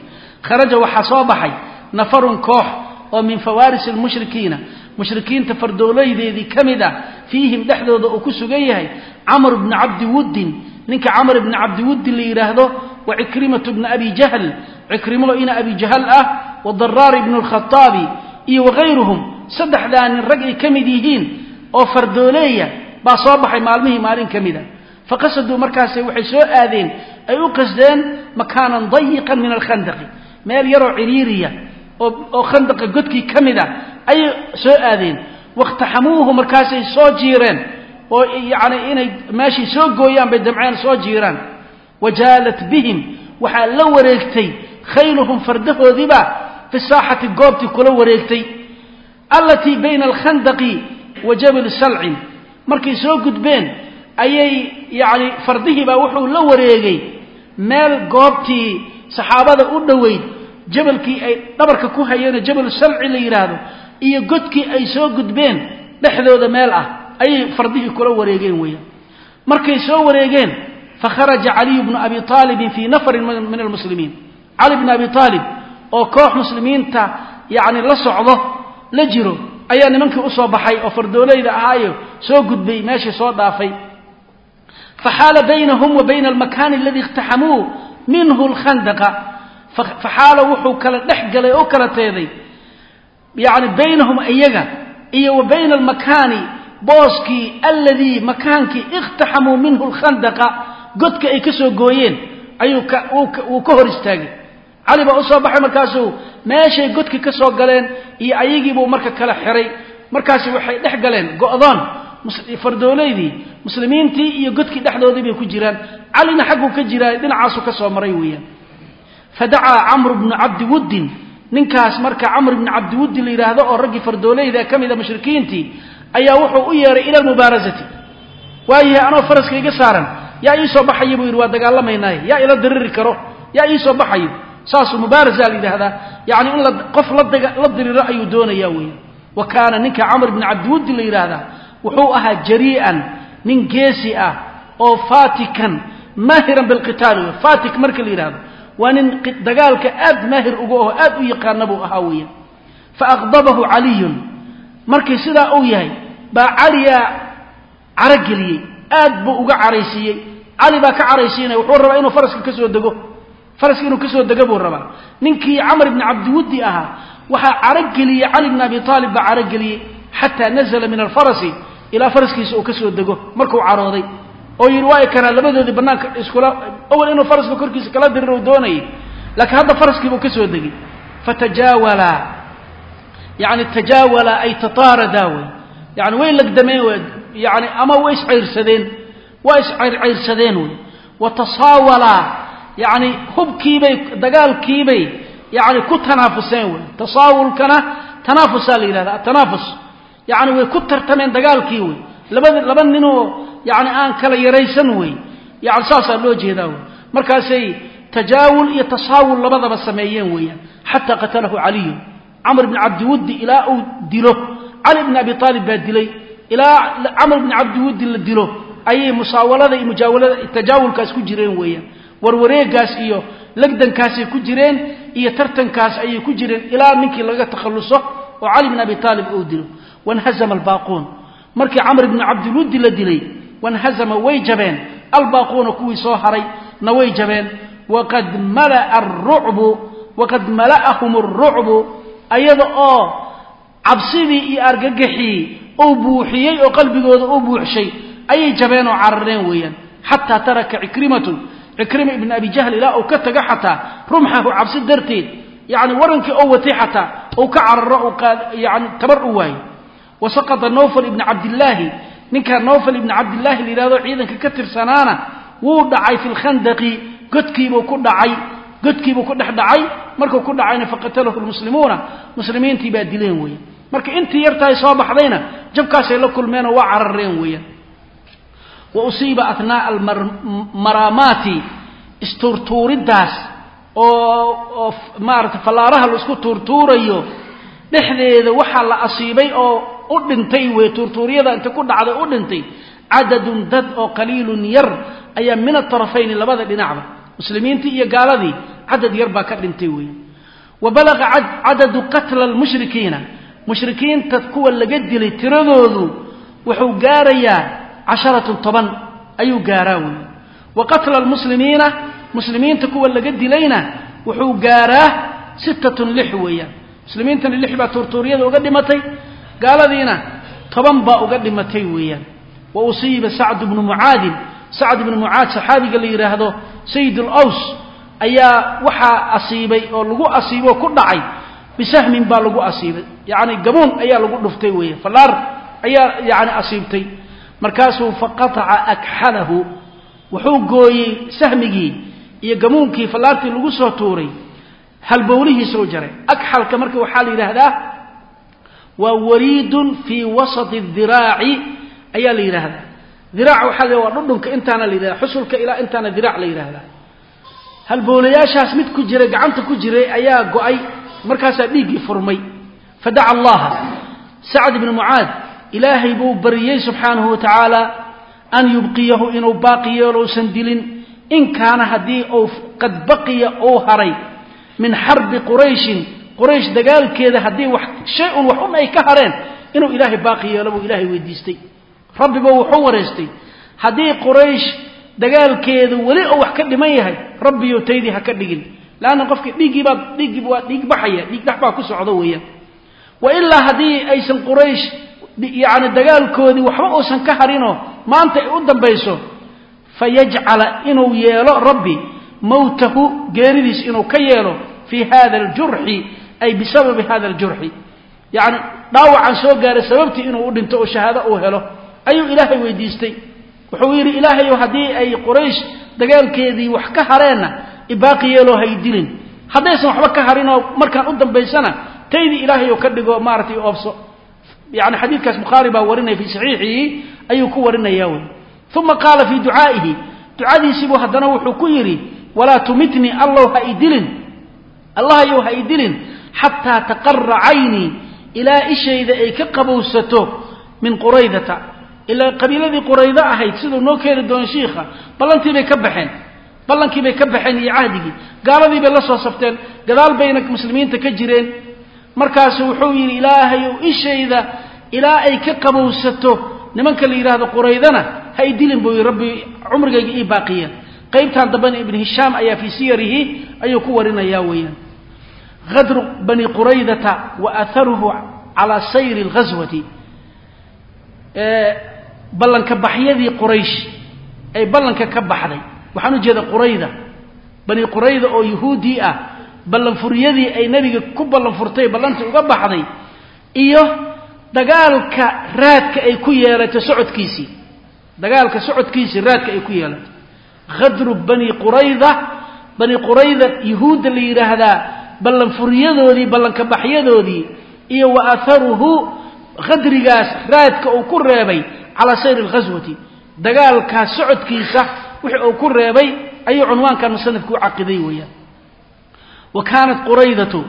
kharaja waxaa soo baxay nafarun koox oo min fawaaris lmushrikiina mushrikiinta fardoolaydeedii ka mid ah fiihim dhexdooda uu ku sugan yahay camr bni cabdi wuddin. Ninka camr bni cabdi wuddin la yidhaahdo wa cikrimatu bni abi jahl. Cikrimo ina abi jahl ah wa daraar ibnu lkhaaabi iyo wakayruhum saddexdaa nin rag ay ka mid yihiin oo fardooleeya baa soo baxay maalmihii maalin ka mid a. Faqasaduu markaase waxay soo aadeen ay u qasdeen makaanan dayiqan min alkhandaqi meel yaroo ciriiriya oo khandaqa godkii ka mid a ayay soo aadeen. Waاkhtaxamuuhu markaasay soo jiireen oo yani inay meeshay soo gooyaan bay damceen soo jiiraan. Wajaalat bihim waxaa la wareegtay khayluhum fardahoodiiba fi saaxati goobtii kula wareegtay allatii bayna alkhandaqi wa jabali salcin markay soo gudbeen ayay yani fardihiibaa wuxuu la wareegay meel goobtii saxaabada u dhoweyd jabalkii ay dhabarka ku hayeenoo jabalu salci la yidhaahdo iyo godkii ay soo gudbeen dhexdooda meel ah ayay fardihii kula wareegeen weeyaan. Markay soo wareegeen fakharaja caliyu bnu abi aalibin fii nafarin min almuslimiin. Cali bnu abi aalib oo koox muslimiinta yani la socdo la jiro ayaa nimankii u soo baxay oo fardoolayda ahaayo soo gudbay meeshii soo dhaafay. Faxaala baynahum wa bayna almakaani aladii iqtaxamuu minhu lkhandaqa faxaala wuxuu kala dhex galay oo kala teeday yani baynahum iyaga iyo wa bayna almakaani booskii alladii makaankii iqtaxamuu minhu lkhandaqa godka ay ka soo gooyeen ayuu wuu ka hor istaagay cali baa u soo baxay markaasuu meeshay godki ka soo galeen iyo ayagiibuu marka kala xiray. Markaasi waxay dhex galeen go'doon fardooleydii muslimiintii iyo godkii dhexdoodii bay ku jiraan. Calina xagguu ka jiraa dhinacaasu ka soo maray weeyaan. Fadacaa camru bnu cabdi wuddin ninkaas marka camr bni cabdi wuddin la yidhaahdo oo raggii fardoolayda ka mida mushrikiintii ayaa wuxuu u yeeray ila almubaarasati waayahay anoo faraska iga saaran. Yaa ii soo baxayo buu yidhi waa dagaalamaynaay yaa ila diriri karo. Yaa ii soo baxayo saasuu mubaarasaa la yidhaahdaa. Yani in qof la diriro ayuu doonaya weya wa kaana ninka camr bni cabdiwuddin la yidhaahdaa wuxuu ahaa jarii'an nin geesi ah oo faatikan maahiran bilqitaali wey fatik marka la yidhahdo waa nin dagaalka aad maahir uga aho aad u yaqaana buu ahaa weya faaqdabahu caliyun markii sidaa uu yahay baa caliyaa carageliyey. Aad buu uga caraysiiyey cali baa ka caraysiinaya wuxuu rabaa inuu faraska ka soo dego faraska inuu ka soo dego buu rabaa. Ninkii camr bni cabdiwuddi ahaa waxaa carageliyey cali bni abi aalib baa carageliyey xataa nazla min alfarasi ilaa faraskiisa uu ka soo dego markuu carooday. Oo yidhi waa kanaa labadoodii banaanka iskula awal inuu faraska korkiisa kala dirir uu doonayay laakiin hadda faraskiibuu ka soo degay. Fatajaawalaa yani tajaawala ay tataaradaa wey yani way lagdameen w yani ama way iscayrsadeen waa iscayrcayrsadeen wey wa yani hubkiibay dagaalkiibay yani ku tanaafuseen wey tasaawulkana tanaafusaa la yidhahda atanaafus yani way ku tartameen dagaalkii wey labada laba ninoo yani aan kala yaraysan wey yani saasaa loo jeedaa wey markaasay tajaawul iyo tasaawul labadaba sameeyeen weeyaan. Xataa qatalahu caliyu. Camr bni cabdiwuddi ilaa uu dilo. Cali bni abi aalib baa dilay. Ilaa camr bni cabdiwuddi la dilo. Ayay musaawalada iyo mujaawalada tajaawulkaas ku jireen weeyaan warwareegaas iyo legdankaasay ku jireen iyo tartankaas ayay ku jireen ilaa ninkii laga takhalluso oo cali bni abi aalib uu dilo. Wanhazama albaaquun. Markii camr bni cabdiwuddi la dilay wanhazama way jabeen. Albaaquuna kuwii soo haray na way jabeen. Waqad mala'ahum arucbu ayada oo cabsidii iyo argagaxii uu buuxiyey oo qalbigooda u buuxshay ayay jabeen oo carareen weeyaan. Xataa taraka cikrimatu cikrima ibni abi jahl ilaa uu ka tago xataa rumxahu cabsi darteed yani warankii oo watay xataa uu ka cararo yani tabar u waayo. Wasaqada nowfal ibni cabdillaahi ninkaa nowfal ibni cabdillaahi la yidhahdo ciidanka ka tirsanaana wuu dhacay fi lkhandaqi godkiibuu ku dhacay godkiibuu ku dhex dhacay. Markuu ku dhacayna faqatalahu lmuslimuuna muslimiintii baa dileen weeyaan marka intii yartahay soo baxdayna jabkaasay la kulmeenoo waa carareen wa usiiba athnaa'a almaraamaati istuurtuuriddaas oo maarata fallaaraha la isku tuurtuurayo dhexdeeda waxaa la asiibay oo u dhintay wey tuurtuuryada inta ku dhacday u dhintay cadadun dad oo qaliilun yar ayaa min atarafayni labada dhinacba muslimiintii iyo gaaladii cadad yar baa ka dhintay weeye wa balaqa cadadu qatla almushrikiina mushrikiinta kuwa laga dilay tiradoodu wuxuu gaarayaa casharatun toban ayuu gaaraa weeye wa qatla almuslimiina muslimiinta kuwa laga dilayna wuxuu gaaraa sittatun lix weeyaan. Muslimiintana lix baa tuurtuuryada uga dhimatay gaaladiina toban baa uga dhimatay weeyaan. Wa usiiba sacdu bnu mucaadin sacd bnu mucaad saxaabiga la yidhaahdo sayid alaws ayaa waxaa asiibay oo lagu asiiboo ku dhacay bisahmin baa lagu asiibay. Yacni gabuun ayaa lagu dhuftay weeye fallaar ayaa yani asiibtay markaasuu faqataca akxalahu wuxuu gooyey sahmigii iyo gamuunkii fallaartii lagu soo tuuray halbowlihiisuu jaray. Akxalka marka waxaa la yidhaahdaa waa wariidun fii wasati diraaci ayaa la yidhaahdaa. Diraac waxaa la waa dhudhunka intaana la yidhahda xusulka ilaa intaana diraac la yidhaahdaa. Halbowlayaashaas mid ku jiray gacanta ku jiray ayaa go'ay markaasaa dhiiggii furmay. Fadaca allaha. Sacd ibni mucaad ilaahay buu bariyey subxaanahu wa tacaala an yubqiyahu inuu baaqi yeelo usan dilin. In kaana haddii uu qad baqiya uu haray min xarbi qurayshin quraysh dagaalkeeda haddii wax shay un wax ay ka hareen inuu ilaahay baaqi yeelo buu ilaahay weydiistay. Rabbiba wuxuu wareystay. Haddii quraysh dagaalkeedu weli oo wax ka dhiman yahay rabbiyo taydii ha ka dhigin. Leanna qofkii dhiiggiibaa dhiiggii waa dhiig baxaya dhiig dhax baa ku socdo weeyaan. Wa ilaa haddii aysan quraysh yacni dagaalkoodii waxba uusan ka harinoo maanta ay u dambayso fayajcala inuu yeelo rabbi mowtahu geeridiis inuu ka yeelo fii hada aljurxi ay bisababi hada aljurxi. Yacni dhaawacan soo gaaray sababtii inuu u dhinto oo shahaado uu helo. Ayuu ilaahay weydiistay. Wuxuu yidhi ilaahayow haddii ay quraysh dagaalkeedii wax ka hareenna ibaaqi yeeloo hay dilin. Haddaysan waxba ka harinoo markaan u dambaysana taydii ilaahayow ka dhigo maaratay oobso yani xadiidkaas bukhaari baa warinaya fii saxiixihi ayuu ku warinaya wey uma qaala fii ducaa'ihi ducadiisiibuu haddana wuxuu ku yidhi walaa tumitnii allow ha idilin allahayow ha idilin xataa taqara caynii ilaa ishayda ay ka qabowsato min quraydata. Ilaa qabiiladii quraydo ahayd siduu noo keeni doono shiikha ballantii bay ka baxeen ballankii bay ka baxeen iyo cahdigii. Gaaladii bay la soo gadaal bayna muslimiinta ka jireen markaasu wuxuu yidhi ilaahayow ishayda ilaa ay ka qabowsato nimanka la yidhaahdo quraydana ha idilin buu yidhi rabbi cumrigayga ii baaqiyeen qaybtan dambena ibn hishaam ayaa fii siyarihi ayuu ku warinayaa weeyaan. Hadru bani quraydata wa aharuhu calaa sayri lghaswati ballanka baxyadii quraysh ay ballanka ka baxday. Waxaan u jeeda qurayda. Bani qurayda oo yuhuudii ah ballanfuryadii ay nebiga ku ballanfurtay ballantii uga baxday iyo dagaalka raadka ay ku yeelatay socodkiisii. Dagaalka socodkiisii raadka ay ku yeelatay. Khadru bani qurayda bani qurayda yuhuudda la yidhaahdaa ballanfuryadoodii ballanka baxyadoodii iyo wa aharuhu khadrigaas raadka uu ku reebay calaa sayri alghaswati dagaalkaas socodkiisa wixii uu ku reebay ayuu cunwaankan musanifku u caqiday weeyaan wa kaanat quraydatu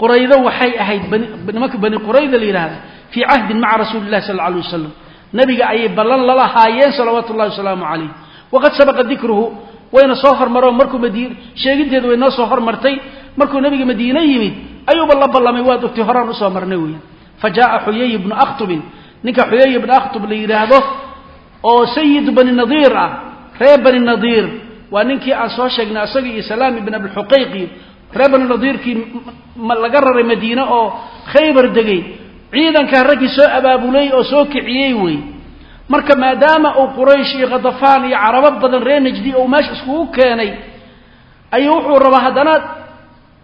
quraydo waxay ahayd nimanka bani qurayda la yidhahda fii cahdin maca rasuuli illahi sal alay wasalam nabiga ayay ballan lala haayeen salawaatu ullahi wasalaamu calayh waqad sabaqa dikruhu wayna soo hormaroo markuu madiin sheeginteedu way noo soo hormartay. Markuu nabiga madiine yimid ayuuba la ballamay waad ogtay horaan u soo marnay weeyaan. Fa jaaa xuyay bnu akhtubin ninka xuyay ibnu akhtub la yidhaahdo oo sayidu bani nadiir ah reer bani nadiir waa ninkii aan reer bani nadiirkii laga raray madiine oo khaybar degay. Ciidankaa raggii soo abaabulay oo soo kiciyey wey. Marka maadaama uu quraysh iyo khadafaan iyo carabo badan reer najdi uu meesha iskugu keenay ayuu wuxuu rabaa haddana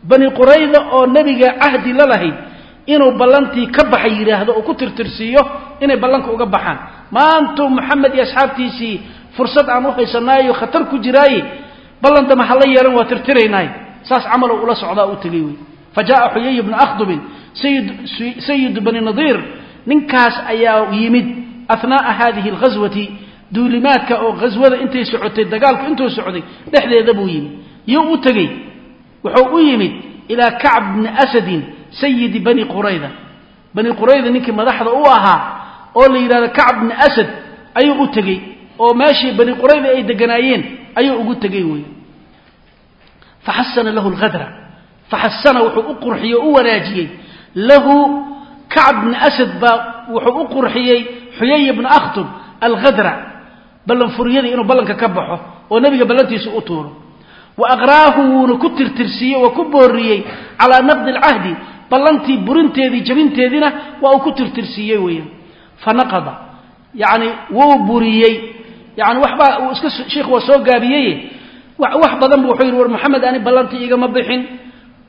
bani qurayda oo nebiga cahdi la lahayd inuu ballantii ka baxay yidhaahdo oo ku tirtirsiiyo inay ballanka uga baxaan. Maantuu maxamed iyo asxaabtiisii fursad aan u haysanaayo khatar ku jiraaye ballan dama hala yeelan waa tirtiraynaaye saas camalow ula socdaa u tegey wey fa jaaa xuyay bnu akhdubin sayidu bani nadiir ninkaas ayaa yimid ahnaaa hadihi alghaswati duulimaadka oo ghaswada intay socotay dagaalku intuu socday dhexdeeda buu yimid. Yuu u tegey wuxuu u yimid ilaa kacb bni asadin sayidi bani qurayda. Bani qurayda ninkii madaxda u ahaa oo la yidhahdo kacb bni asad ayuu u tegey oo meeshii bani qurayda ay deganaayeen ayuu ugu tegey faxasana lahu lhadra faxasana wuxuu u qurxiyey o u wanaajiyey lahu kacb bni asad baa wuxuu u qurxiyey xuyay bna akhtub alhadra ballanfuryadii inuu ballanka ka baxo oo nebiga ballantiisa u tuuro wa aqraahu wuuna ku tirtirsiiyey oo ku booriyey calaa naqdi alcahdi ballantii burinteedii jabinteediina waa uu ku tirtirsiiyey weeyaan wax badan bu wuxuu yidhi war maxamed ani ballantii igama bixin.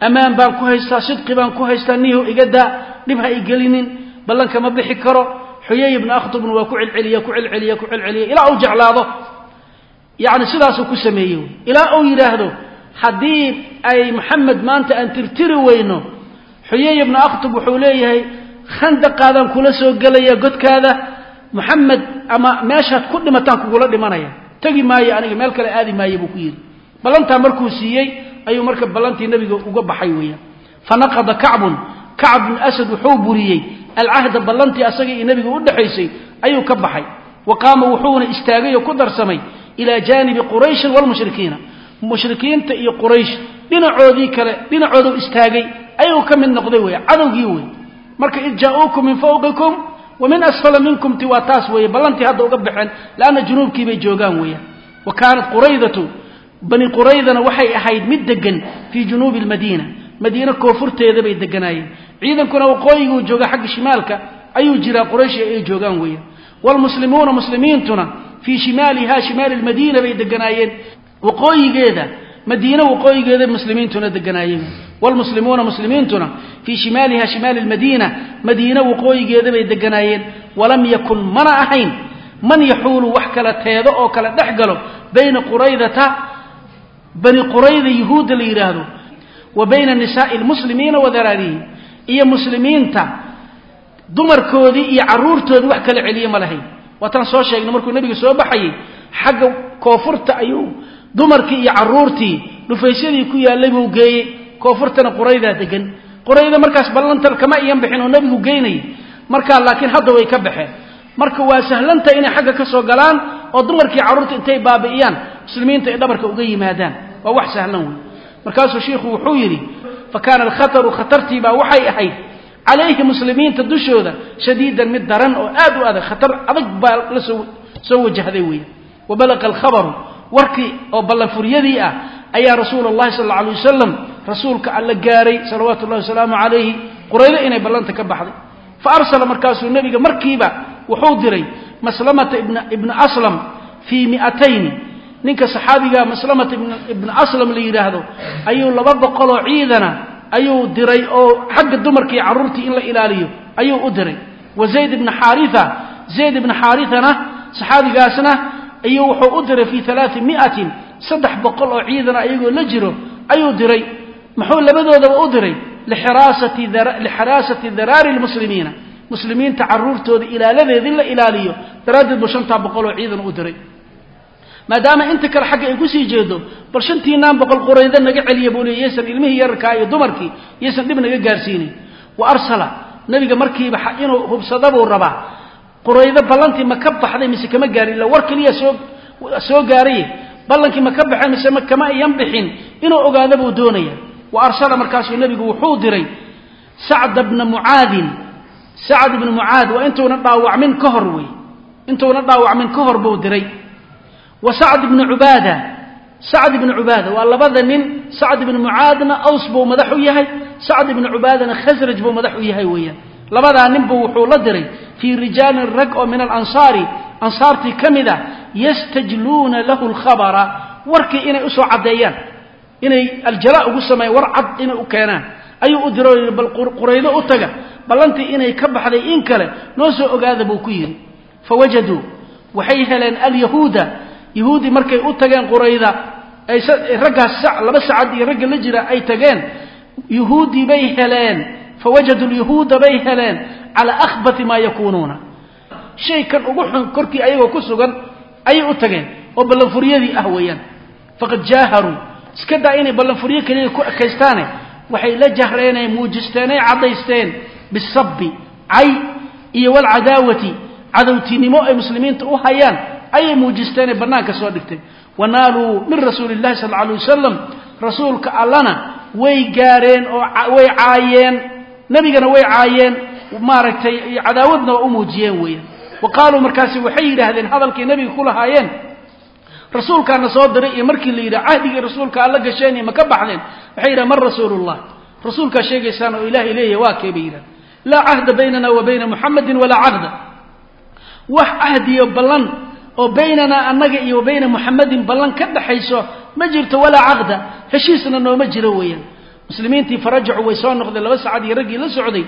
Ammaan baan ku haystaa sidqi baan ku haystaa niho iga daa dhib ha igelinin ballanka ma bixi karo. Xuyay ibna akhtubna waa ku celceliya ku celceliya ku celceliya ilaa uu jeclaado. Yani sidaasuu ku sameeyey. Ilaa uu yidhaahdo haddii ay maxamed maanta aan tirtiri weyno xuyay ibna akhtub wuxuu leeyahay khandaqaadaan kula soo gelaya godkaada. Maxamed ama meeshaad ku dhimataan kugula dhimanaya tegi maayo aniga meel kale aadi maayo buu ku yidhi. Ballantaa markuu siiyey ayuu marka ballantii nebiga uga baxay weeyaan. Fanaqada kacbun kacb bn asad wuxuu buriyey alcahda ballantii asaga iyo nebiga u dhexaysay ayuu ka baxay. Wa qaama wuxuuna istaagay oo ku darsamay ilaa jaanibi qurayshin wlmushrikiina mushrikiinta iyo quraysh dhinacoodii kale dhinacoodu istaagay ayuu ka mid noqday wey cadowgii wey marka id jaa-uukum min fawqikum wa min asfala minkum ti waa taas weeye ballantii hadda uga baxeen leanna junuubkii bay joogaan weeyaan. Wa kaanat quraydatu bani quraydana waxay ahayd mid degan fii junuubi lmadiina madiine koonfurteeda bay deganaayeen ciidankuna waqooyiguu jooga xagga shimaalka ayuu jiraa qurayshi ay joogaan weeyaan. Wlmuslimuuna muslimiintuna fii shimaaliha shimaali lmadiina bay deganaayeen waqooyigeeda madiine waqooyigeeda muslimiintuna deganaayeen wlmuslimuuna muslimiintuna fii shimaaliha shimaali lmadiina madiine waqooyigeeda bay deganaayeen walam yakun mana ahayn man yaxuulu wax kala teedo oo kala dhex galo bayna quraydata bani qurayda yuhuudda la yidhaahdo wa bayna nisaai lmuslimiina wa daraarihim iyo muslimiinta dumarkoodii iyo caruurtoodii wax kala celiye ma lahayn waataan soo sheegnay markuu nebiga soo baxayey xagga koonfurta ayuu dumarkii iyo caruurtii dhufaysyadii ku yaallay buu geeyey koonfurtana quraydaa degan qurayda markaas ballantan kama iyan bixin oo nebigu geynayay markaa laakiin hadda way ka baxeen. Marka waa sahlanta inay xagga ka soo galaan oo dumarkii carruurta intay baabi'iyaan muslimiinta ay dhabarka uga yimaadaan. Waa wax sahlan wey markaasuu shiikhu wuxuu yidhi fa kaana alkhataru khatartiibaa waxay ahayd calayhi muslimiinta dushooda shadiidan mid daran oo aad u adag. Khatar adag baa la soo wajahday weya wa balaqa alkhabaru warkii oo ballanfuryadii ah ayaa rasuula allahi sal alla alay wasalam rasuulka alla gaaray salawaatu ullahi wasalaamu calayhi quraydo inay ballanta ka baxday. Fa arsala markaasuu nebiga markiiba wuxuu diray maslamata ibna aslam fii mi'atayni. Ninka saxaabiga maslamata ibna aslam la yidhaahdo ayuu laba boqoloo ciidana ayuu diray oo xagga dumarkii carruurtii in la ilaaliyo ayuu u diray. Wa zayd ibna xaaria zayd ibna xaarithana saxaabigaasna ayuu wuxuu u diray fii alaai miatin saddex boqol oo ciidana ayagoo la jiro ayuu diray muxuu labadoodaba u diray? Lixiraasati daraari lmuslimiina. Muslimiinta caruurtooda ilaaladeedii la ilaaliyo. Daraaddeed buu shantaa boqol oo ciidan u diray. Maadaama inta kale xagga ay ku sii jeedo bal shantiinaan boqol quraydo naga celiya buu leey yaysan ilmihii yararkaa iyo dumarkii yaysan dhib naga gaarsiinin. Wa arsala nebiga markiiba inuu hubsada buu rabaa. Quraydo ballantii ma ka baxday mise kama gaarin illa war keliya soo soo gaaraye ballankii ma baxay mise kama iyan bixin inuu ogaado buu doonaya wa arsala markaasuu nebigu wuxuu diray sacda bna mucaadin sacd ibna mucaad waa intuuna dhaawacmin ka hor wey intuuna dhaawacmin ka hor buu diray. Wa sacd ibnu cubaada. Sacd ibnu cubaada waa labada nin sacd ibnu mucaadna aws buu madax u yahay sacd ibnu cubaadana khasraj buu madax u yahay weeyaan. Labadaa nin buu wuxuu la diray fii rijaalin rag oo min alansaari. Ansaartii ka mid a yastajluuna lahu lkhabara warkii inay u soo caddeeyaan inay aljala ugu sameeyaan war cad inay u keenaan. Ayuu u diro bal quraydo u taga ballantii inay ka baxday in kale noo soo ogaada buu ku yidhi. Fawajaduu waxay heleen alyahuuda. Yahuudi markay u tageen qurayda ay raggaas laba sacad iyo ragga la jira ay tageen. Yuhuudii bay heleen. Fawajaduu lyahuuda bay heleen. Calaa akhbati maa yakuunuuna. Shay kan ugu xun korkii ayagoo ku sugan ayay u tageen. Oo ballanfuryadii ah weeyaan. Faqad jaaharuu iska daa inay ballanfuryo keliya ku ekaystaane. Waxay la jahreenay muujisteenay caddaysteen bisabbi cay iyo walcadaawati cadowtinimo ay muslimiinta u hayaan ayay muujisteenay bannaanka soo dhigtay. Wanaaluu min rasuuli illahi sal alla alay wasalam rasuulka allana way gaareen oo way caayeen nebigana way caayeen maaragtay cadaawadna waa u muujiyeen weeyaan. Wa qaaluu markaasi waxay yidhaahdeen hadalkay nebiga ku lahaayeen rasuulkaana soo diray iyo markii la yidhaha cahdigii rasuulka alla gasheen iyo ma ka baxdeen waxay yidhaha man rasuulullah. Rasuulkaa sheegaysaan oo ilaahay leeyahay waa kee bay yidhaha laa cahda baynana wa bayna muxamadin walaa caqda wax cahdiyo ballan oo baynanaa annaga iyo wa bayna muxamadin ballan ka dhaxayso ma jirto walaa caqda heshiisna nooma jiro weeyaan. Muslimiintii farajacu way soo noqdeen laba sacad iyo raggii la socday.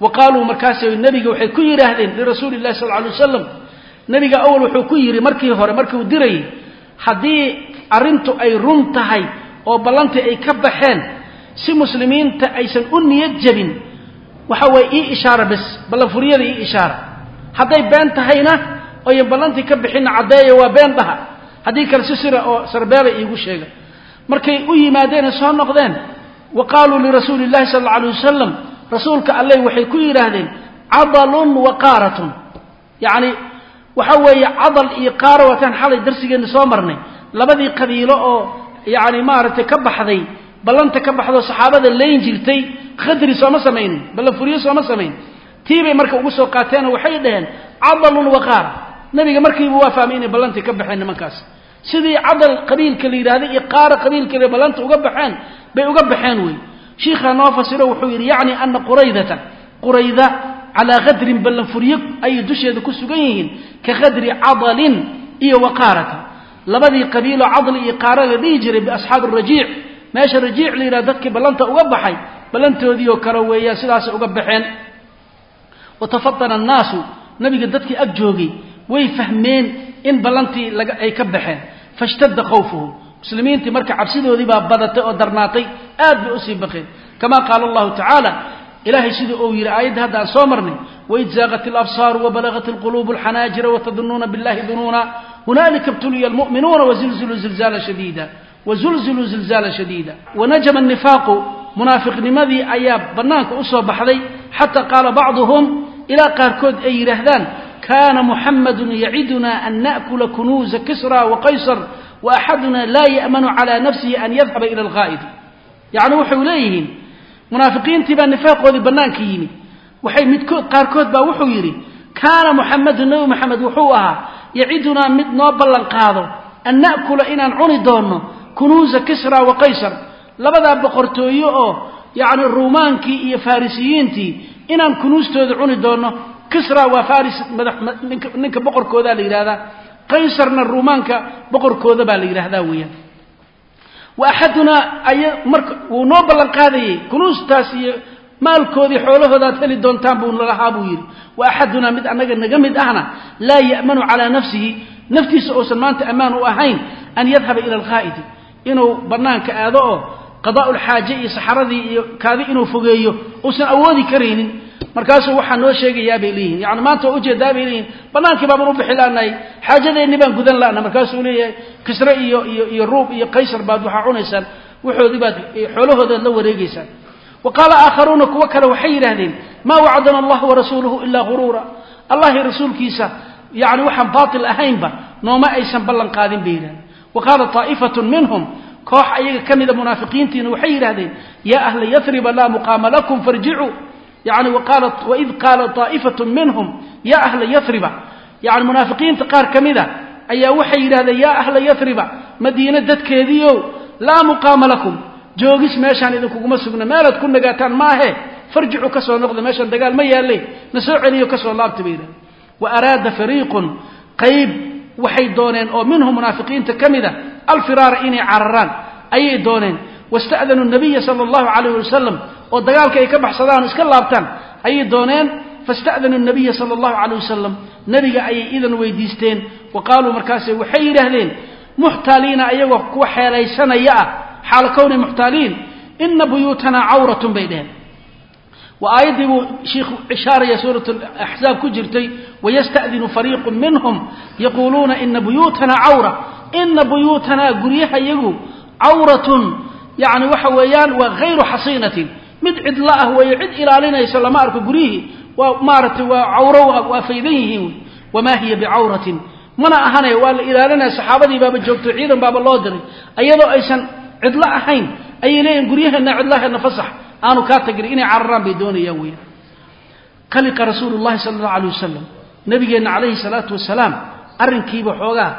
Wa qaaluu markaas nebiga waxay ku yidhaahdeen lirasuuli illahi sal alay wasalam nebiga awal wuxuu ku yidhi markii hore markii uu dirayay haddii arrintu ay run tahay oo ballantii ay ka baxeen si muslimiinta aysan u niyad jabin waxa weye ii ishaara bes ballanfuriyada ii ishaara. Hadday been tahayna oyan ballantii ka bixinna caddeeya waa been dhaha haddii kale si sira oo sarbeela iigu sheega. Markay u yimaadeen soo noqdeen wa qaaluu lirasuuli illahi sal alla alay wasalam rasuulka alleh waxay ku yidhaahdeen cadalun wa qaaratun waxa weeye cadal iyo qaaro waataan xalay darsigeenna soo marnay. Labadii qabiilo oo yacni maaragtay ka baxday ballanta ka baxdo saxaabada layn jirtay khadri sooma samaynin ballan sooma samayn. Tii bay marka ugu soo qaateenoo waxay dhaheen cadalun wa qaara nebiga markiiba waa fahmay inay ballantii ka baxeen nimankaas. Sidii cadal qabiilka la yidhahday iyo qaara qabiilka la ballanta uga baxeen bay uga baxeen wey shiikhaa noo fasiro wuxuu yidhi yacni ana quraydata. Qurayda calaa qadrin ballanfuryo ayay dusheeda ku sugan yihiin ka qadri cadalin iyo waqaarata. Labadii qabiiloo cadli iyo qaara la dhihi jiray biasxaabi rajiic. Meesha rajiic la yidhahdo dadkii ballanta uga baxay ballantoodii oo kale weeyaan sidaasay uga baxeen. Watafadana annaasu nabiga dadkii ag joogay way fahmeen in ballantii ay ka baxeen. Fashtadda khawfuhum muslimiintii marka cabsidoodii baa badatay oo darnaatay aad bay u sii baqeen. Kama qaala allahu tacaala ilahay siduu uu yidhi aayadda hadda aan soo marnay waid zaaqat alabsaaru wabalagat alquluubu alxanaajira watadunuuna billahi dunuuna hunaalika ibtuliya almu'minuuna wazilziluu zilzaala shadiida wazulziluu zilzaala shadiida wanajama annifaaqu munaafiqnimadii ayaa bannaanka u soo baxday xataa qaala bacduhum ilaa qaarkood ay yidhaahdaan kaana muxamadun yaciduna an na'kula kunuuza kisra waqaysar waaxaduna laa ya'manu cala nafsihi an yadhaba ila alqaa'idi yacni waxay leeyihiin munaafiqiintii baa nifaaqoodii bannaanka yimid waxay midkood qaarkood baa wuxuu yidhi kaana muxamedun nebi moxamed wuxuu ahaa yacidunaa mid noo ballan qaado an na'kula inaan cuni doonno kunuusa kisra wa qaysar. Labadaa boqortooye oo yacni ruumaankii iyo farisiyiintii inaan kunuustooda cuni doonno kisra waa faris ninka boqorkoodaa la yidhahdaa qaysarna ruumaanka boqorkooda baa la yidhaahdaa weeyaan wa axadunaa aya marka wuu noo ballan qaadayey kunuustaas iyo maalkoodii xoolahoodaad heli doontaan buu nalahaa buu yidhi. Wa axadunaa mid annaga naga mid ahna laa ya'manu calaa nafsihi naftiisa uusan maanta ammaan u ahayn an yadhaba ila alqaa'idi inuu bannaanka aado oo qadaa'u lxaaje iyo saxaradii iyo kaadi inuu fogeeyo uusan awoodi karaynin markaasuu waxaa noo sheegayaa bay leeyihiin yani maanta waa u jeedaa bay leeyihiin bannaankii baaban u bixi laanahay xaajadeenni baan gudan la'na markaasuu leeyahay kisre iyo iyo iyo ruub iyo qaysar baad waxaa cunaysaan waxoodii baad xoolahoodaad la wareegaysaan. Wa qaala aakharuuna kuwo kale waxay yidhaahdeen maa wacdana allah warasuuluhu ilaa guruura allahi rasuulkiisa yani waxaan baatil ahaynba nooma aysan ballan qaadin bay yidhahdeen wa qaala taa'ifatun minhum koox ayaga ka mida munaafiqiintiina waxay yidhahdeen yaa ahla yasriba laa muqaama lakum farjicuu yani waid qaala طaa'ifatu minhum ya ahla yariba yani munaafiqiinta qaar ka mida ayaa waxay yidhahdeen ya ahla yariba madiine dadkeediiow laa muqaama lakum. Joogis meeshaan idinkuguma sugna. Meelaad ku nagaataan maahe. Farjicu ka soo noqda meeshaan dagaal ma yaalle na soo celiyo ka soo laabta bay yidhahdeen wa araada fariiqun qayb waxay dooneen oo minhum munaafiqiinta ka mida alfiraara inay cararaan. Ayay dooneen wasta'danuu nabiya sala allahu calayh wasalam oo dagaalka ay ka baxsadaan iska laabtaan ayay dooneen fasta'danuu nabiya sala allahu calayh wasalam nebiga ayay idan weydiisteen. Wa qaaluu markaase waxay yidhaahdeen muxtaaliina ayagoo kuwa xeelaysanaya ah xaala kowni muxtaaliin ina buyuutanaa cawratun bay dheheen wa aayaddii buu shiikhu ishaaraya suurat axzaab ku jirtay wayasta'dinu fariiqu minhum yaquuluuna ina buyuutanaa cawra. Ina buyuutanaa guryaha yagu cawratun yacni waxa weeyaan waa hayru xasiinatin mid cidla ah weeyo cid ilaalinaysa lama arko guryihii waa maaragtay waa cawro waa faydan yihiin. Wamaa hiya bicawratin mana ahane waa la ilaalinaya saxaabadii baaba joogto ciidan baaba loo diray. Iyadoo aysan cidlo ahayn ayay leeyihiin guryaheenna cidlaheedna fasax. Aanu kaa tagin inay cararaan bay doonayaan weya qaliqa rasuulu llahi sala allahu alay wasalam nabigeenna calayhi salaatu wasalaam arrinkiiba xoogaa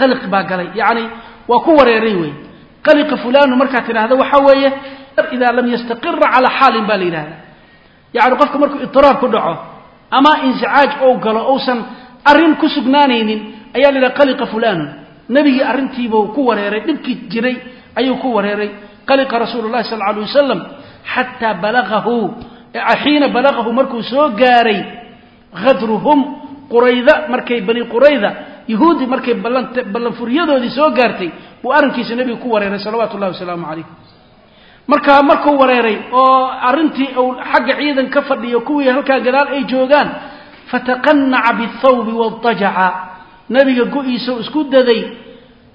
qaliq baa galay. Yacni waa ku wareeray wey qaliqa fulaanu markaad tidhaahda waxaa weeye idaa lam yastaqira calaa xaalin baa la yidhahda yacni qofka markuu idiraab ku dhaco ama insicaaj ou galo ousan arrin ku sugnaanaynin ayaa la yidhaha qaliqa fulaanun nebigii arrintiibuu ku wareeray dhibkii jiray ayuu ku wareeray. Qaliqa rasuulu llahi sal alay wasalam xataa balagahu xiina balagahu markuu soo gaaray hadruhum qurayda markay bani qurayda yahuudi markay ballanfuryadoodii soo gaartay buu arrinkiisa nebigu ku wareeray salawaatu llahi wasalaamu calayh. Markaa markuu wareeray oo arrintii uu xagga ciidan ka fadhiyo kuwii halkaa gadaal ay joogaan fataqanaca bithawbi wadajaca nebiga go-iisau isku daday.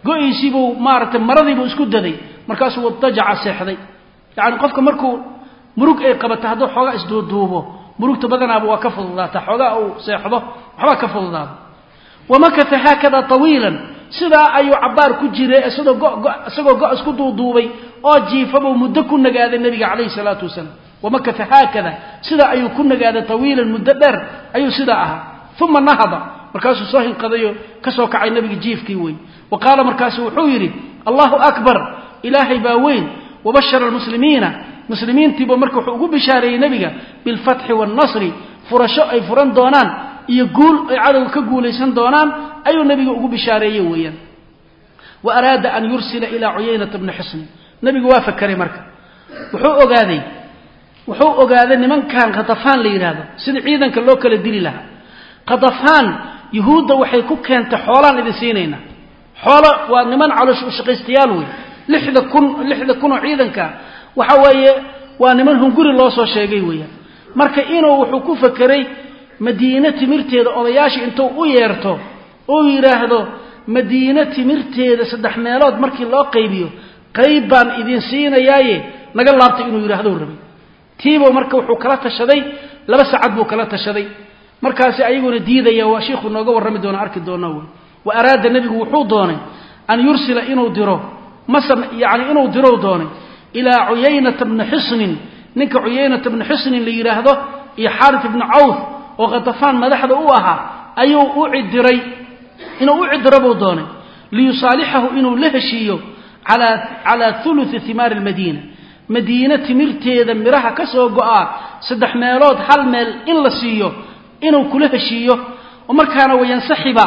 Go-iisiibuu maaratay maradiibuu isku daday. Markaasuu wadajaca seexday. Yacni qofka markuu murug ay qabato hadduu xoogaa isduuduubo murugta badanaaba waa ka fududaata xoogaa uu seexdo waxbaa ka fududaada wamakata haakada tawiilan sidaa ayuu cabbaar ku jiray isagoo go isku duuduubay oo jiifabuu muddo ku nagaaday nebiga calayhi salaatu wasalaam. Wamakata haakada sidaa ayuu ku nagaaday tawiilan muddo dheer ayuu sidaa ahaa. Uma nahada markaasuu soo hinqadayo ka soo kacay nebiga jiifkii wey wa qaala markaasu wuxuu yidhi allahu akbar ilaahay baa weyn wabashara almuslimiina. Muslimiintiiba marka wuxuu ugu bishaareeyey nebiga bilfatxi waannasri furasho ay furan doonaan iyo guul ay cadowga ka guulaysan doonaan ayuu nebiga ugu bishaareeye weeyaan. Wa araada an yursila ilaa cuyaynata bni xusni nebigu waa fakeray marka. Wuxuu ogaaday wuxuu ogaaday nimankan khatafaan la yidhaahdo sida ciidanka loo kala dili lahaa. Khatafaan yuhuudda waxay ku keentay xoolaan idin siinaynaa xoolo waa niman caloosh ushaqaystayaal wey lixda kun lixda kunoo ciidanka waxa weeye waa niman hunguri loo soo sheegay weeyaan. Marka inuu wuxuu ku fakeray madiine timirteeda odayaashii intuu u yeerto uu yidhaahdo madiine timirteeda saddex meelood markii loo qaybiyo qayb baan idin siinayaaye naga laabtay inuu yidhahdou rabay. Tiibo marka wuxuu kala tashaday laba sacad buu kala tashaday. Markaasi ayaguna diidaya waa shiikhuu nooga warrami doona arki doona wey wa araada nebigu wuxuu doonay an yursila inuu diro masa yani inuu dirow doonay ilaa cuyaynata bni xusnin ninka cuyaynata bni xusnin la yidhaahdo iyo xaarit ibni cawf oo khatafaan madaxda u ahaa ayuu u cidiray inuu u cidiro buu doonay liyusaalixahu inuu la heshiiyo calaa uluثi himaari lmadiina madiine timirteeda midhaha ka soo go'aa saddex meelood hal meel in la siiyo inuu kula heshiiyo. Markaana wayansaxiba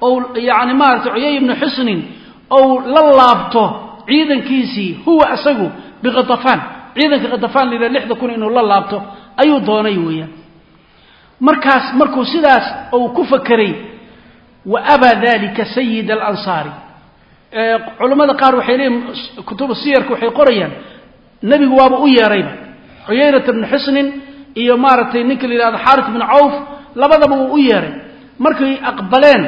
ou yani maarata cuyay ibni xusnin ou la laabto ciidankiisii huwa isagu bikhatafaan ciidanka khatafaan la yidhaha lixda kun inuu la laabto ayuu doonay weeyaan markaas markuu sidaas uu ku fakeray wa abaa dalika sayid alansaari culammada qaar waxay leeyihiin kutubu siyarka waxay qorayaan nebigu waaba u yeerayba cuyaynata bni xusnin iyo maaragtay ninka la yidhahdo xaarit bni cawf labadaba wuu u yeeray. Markay aqbaleen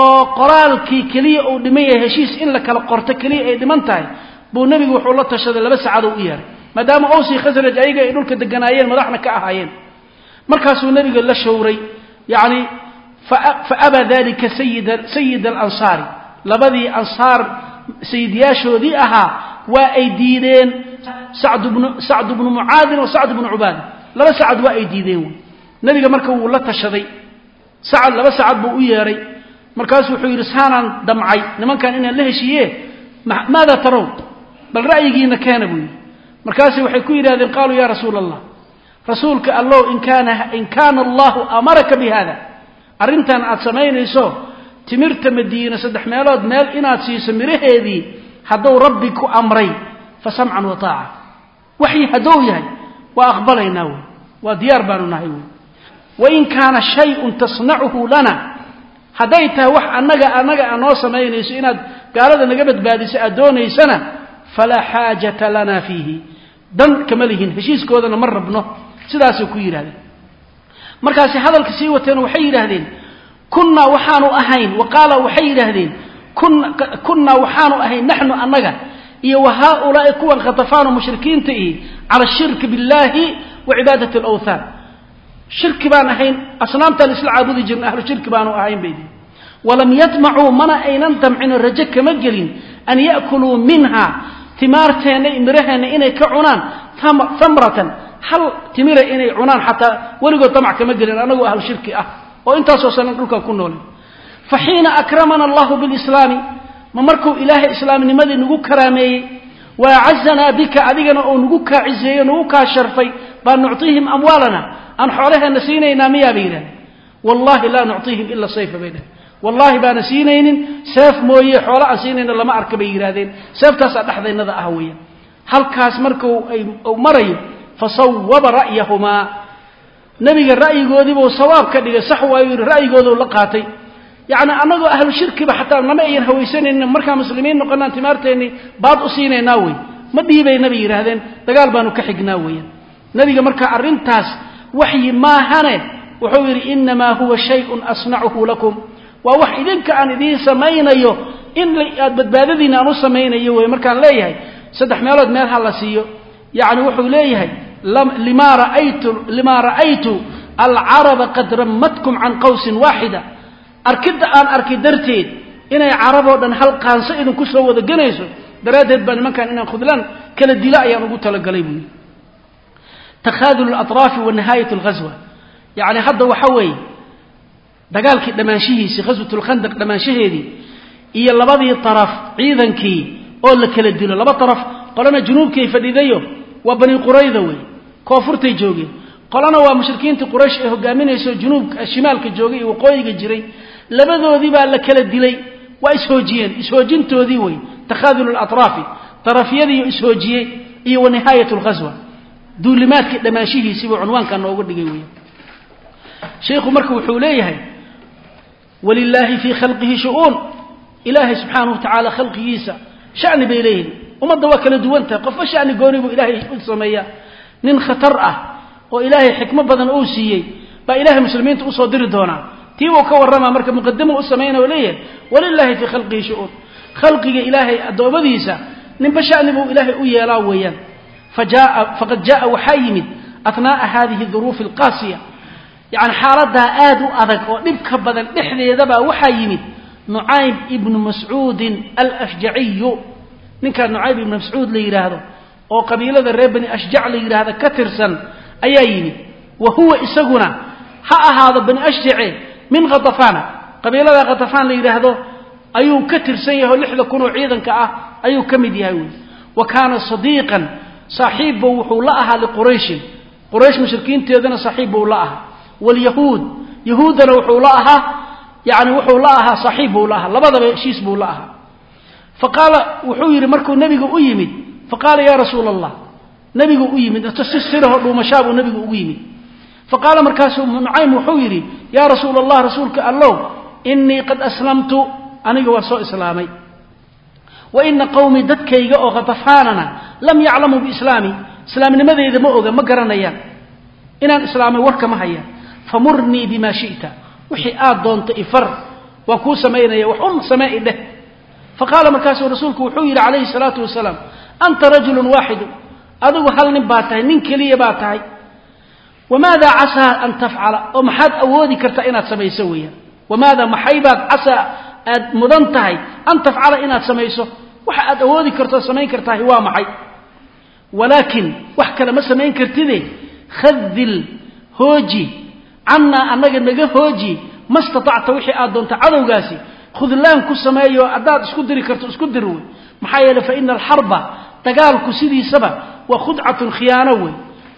oo qoraalkii keliya uu dhiman yahay heshiis in la kala qorto keliya ay dhiman tahay buu nebigu wuxuu la tashaday laba saacadoo u yeeray. Maadaama owsi khasraj ayaga ay dhulka deganaayeen madaxna ka ahaayeen markaasuu nebiga la showray yacni fa abaa dalika sayid alansaari. Labadii ansaar sayidyaashoodii ahaa waa ay diideen sacdu bnu mucaadin wa sacd bnu cubaada laba sacad waa ay diideen. Wy nebiga marka wuu la tashaday. Sacad laba sacad buu u yeeray. Markaasuu wuxuu yidhi saanaan damcay. Nimankan inaan la heshiiye maada tarow? Bal ra'yigiina keena buu yidhi. Markaasi waxay ku yidhahdeen qaaluu ya rasuula allah rasuulka allow in kaana in kaana allahu amaraka bi hada arrintan aad samaynayso timirta madiina saddex meelood meel inaad siiso miraheedii hadduu rabbi ku amray fa samcan wa taaca. Waxyi hadduu yahay waa aqbalaynaa wey waa diyaar baanu nahay wey. Wain kaana shayun tasnacuhu lana hadday tahay wax annaga annaga aa noo samaynayso inaad gaalada naga badbaadiso aad doonaysana falaa xaajata lana fiihi. Dan kama lihin heshiiskoodana ma rabno sidaasay ku yidhahdeen markaasi hadalka sii wateen waxay yidhaahdeen kunnaa waxaanu ahayn wa waxay yidhaahdeen kunnaa waxaanu ahayn naxnu annaga iyo wa haaulaai kuwan khatafaano mushrikiinta ihi cala shirki biاllaahi wa cibaadati alawthaan. Shirki baan ahayn asnaamtaan isla caabudi jirna ahlu shirki baanu ahayn bay dihi walam yadmacuu mana aynan damcino rajo kama gelin an ya'kuluu minha timaarteenna miraheenna inay ka cunaan tamratan hal timira inay cunaan xataa weligood damac kama gelin anagoo ahlu shirki ah oo intaasoo sanan dhulkan ku noolay fa xiina akramana allahu bilislaami ma markuu ilaahay islaamnimadii nagu karaameeyey wa acazanaa bika adigana oo nagu kaa cizeeyo nagu kaa sharfay baa nucطiihim amwaalana aan xoolaheenna siinaynaa miyaa bay yidhahdeen. Wallahi laa nucطiihim ila sayfa bay dhaheen wallahi baana siinaynin seef mooye xoolo aan siinayna lama arka bay yidhahdeen seeftaasaa dhexdaynada ah weeyaan. Halkaas marku uu marayo fasawaba ra'yahumaa nebiga ra'yigoodiibuu sawaab ka dhigay sax waayu yidhi ra'yigooduu la qaatay. Yacni annagoo ahlu shirkiba xataa nama ayan hawaysanaynin markaan muslimiin noqonaan timaarteennii baad u siinaynaa wey ma dhiibayna bay yidhaahdeen dagaal baanu ka xignaa weeyaan nebiga marka arrintaas waxyi maahane wuxuu yidhi inamaa huwa shayun asnacuhu lakum. Waa wax idinka aan idiin samaynayo in aad badbaadadiina aan u samaynayo wey markaan leeyahay. Saddex meelood meel ha la siiyo. Yacni wuxuu leeyahay limaa ra'aytu alcaraba qad rammadkum can qawsin waaxida arkidda aan arkay darteed inay caraboo dhan hal qaanso idinku soo wada ganayso daraaddeed baa nimankan inaan khudlaan kala dilo ayaan ugu talagalay buu yidhi. Takhaadul alatraafi wa nihaayat yacni hadda waxa weeye dagaalkii dhammaanshihiisii ghaswatulkhandaq dhammaanshaheedii iyo labadii taraf ciidankii oo la kala dilo laba taraf qolana junuubkay fadhidayo waa bani qurayda wey koonfurtay joogeen. Qolana waa mushrikiintii quraysh ee hogaaminayso junuubka shimaalka joogay iyo waqooyiga jiray. Labadoodii baa la kala dilay. Waa ishoojiyeen. Ishoojintoodii wey takhaadul alatraafi tarafyadiiyo ishoojiyey. Iyo wa nihaayat alghaswa duulimaadkii dhammaanshihiisiibuu cunwaanka nooga dhigay wey sheikhu marka wuxuu leeyahay walilaahi fii khalqihi shu-uun. Ilaahay subxaanahu wa tacaala khalqigiisa shani bay leeyihiin ummadda waa kala duwan tahay. Qofba shani gooni buu ilaahay u sameeyaa nin khatar ah oo ilaahay xikmo badan uu siiyey baa ilahay muslimiinta u soo diri doonaa tii uu ka warramaa marka muqadimo u samaynaya o leeyahay walilaahi fii khalqihi shu-uun khalqiga ilaahay addoommadiisa ninba shani buu ilaahay u yeelaa weeyaan. Faqad jaaa waxaa yimid atnaa'a hadihi duruufi alqaasiya yacni xaaladaa aad u adag oo dhibka badan dhexdeedabaa waxaa yimid nucaym ibnu mascuudin alashjaciyu. Ninkaa nucaym ibnu mascuud la yidhaahdo oo qabiilada reer bani ashjac la yidhaahda ka tirsan ayaa yimid wa huwa isaguna ha ahaado bani ashjace min khatafana qabiilada khatafaan la yidhaahdo ayuu ka tirsan yahay oo lixda kun oo ciidanka ah ayuu ka mid yahay wey wa kaana sadiiqan saaxiibba wuxuu la ahaa liqurayshin quraysh. Mushrikiinteedana saaxiib buu la ahaa. Wlyahuud yahuuddana wuxuu la ahaa yani wuxuu la ahaa saaxiib buu la ahaa labadaba heshiis buu la ahaa. Faqaala wuxuu yidhi markuu nebigu u yimid faqaala ya rasuula allah nebigu u yimid si siraho dhuumashaa buu nebigu ugu yimid. Faqaala markaasuu nucaym wuxuu yidhi yaa rasuula allah rasuulka allow inii qad aslamtu aniga waa soo islaamay. Wa ina qowmii dadkayga oo khatafaanana lam yaclamuu biislaami islaamnimadeyda ma oga ma garanayaan. Inaan islaamay warka ma hayaan. Famurnii bima shita. Wixii aad doonto ifar waan kuu samaynaya wax samee calayhi salaatu wasalaam anta rajulun waaxidu adigu hal nin baa tahay nin keliya baa tahay. Wamaada casaa an tafcala? Oo maxaad awoodi kartaa inaad samayso weeyaan? Wamaada maxaybaad casaa aad mudan tahay an tafcala inaad samayso? Waxa aad awoodi kartoo samayn kartahay waa maxay? Walaakin wax kale ma samayn kartide? Khadil hooji. Cannaa annaga naga hooji. Ma statacta wixii aad doonta cadowgaasi? Khudlaan ku sameeyo haddaad isku diri karto isku dir maxaa yeeley fa ina alxarba dagaalku sidiisaba waa khudcatun khiyaano wey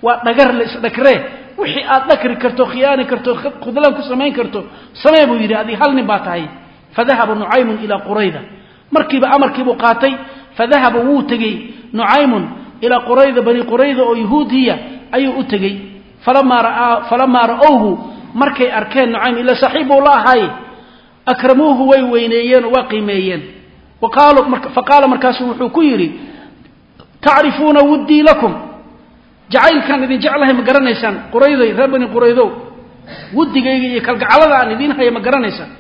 waa dhagar la isdhagree wixii aad dhakri karto khiyaani karto khudlaan ku samayn karto samee buu yidhi adig hal nin baa tahay. Fadahaba nucaymun ilaa qurayda. Markiiba amarkiibuu qaatay fadahaba wuu tegey. Nucaymun ilaa qurayda bani qurayda oo yahuudiya ayuu u tegey. Falamaa ra'owhu markay arkeen nucaym ila saaxiib la ahaaye akramuuhu way weyneeyeen waa qiimeeyeen. Faqaala markaasu wuxuu ku yidhi tacrifuuna wuddii lakum. Jacaylkaan idin jeclahay ma garanaysaan. Qurayday reer bani quraydow wuddigayga iyo kalgacalada aan idiin haya ma garanaysaan.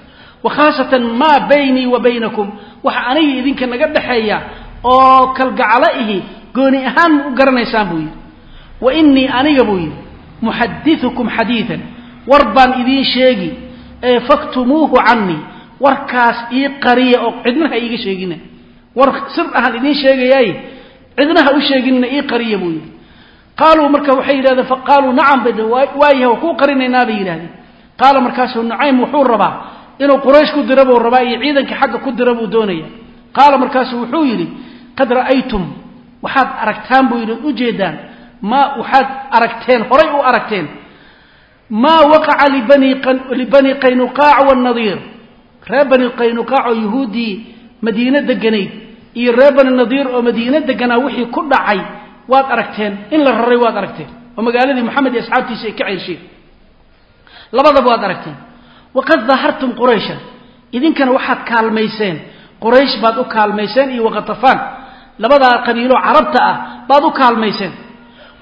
Wa khaasatan maa baynii wa baynakum. Waxa aniga idinka naga dhexeeya oo kalgacalo ihi gooni ahaan ma u garanaysaan buu yidhi. Wa inii aniga buu yidhi muxadiukum xadiian war baan idiin sheegi ee faktumuuhu canii warkaas ii qariya oo cidnaha iiga sheegina. War sir ahaan idiin sheegayaay cidnaha u sheeginina ii qariya buu yidhi. Qaaluu marka waxay yidhahdeen faqaaluu nacam bay waayaha waa kuu qarinaynaa bay yidhahdeen. Qaala markaasuu nucaym wuxuu rabaa inuu quraysh ku dira buu rabaa iyo ciidankii xagga ku dira buu doonaya. Qaala markaasuu wuxuu yidhi qad ra'aytum waxaad aragtaan buu yidhi ujeedaan maa waxaad aragteen horay u aragteen maa waqaca libani qaynuqaac wanadiir reer bani qaynuqaac oo yuhuuddii madiine deganayd iyo reer bani nadiir oo madiine deganaa wixii ku dhacay waad aragteen in la raray waad aragteen oo magaaladii moxamed iyo asxaabtiisa ay ka ceyrsheen labadaba waad aragteen. Waqad dahartum qurayshan. Idinkana waxaad kaalmayseen. Quraysh baad u kaalmayseen iyo wakhatafaan labadaa qabiilo carabta ah baad u kaalmayseen.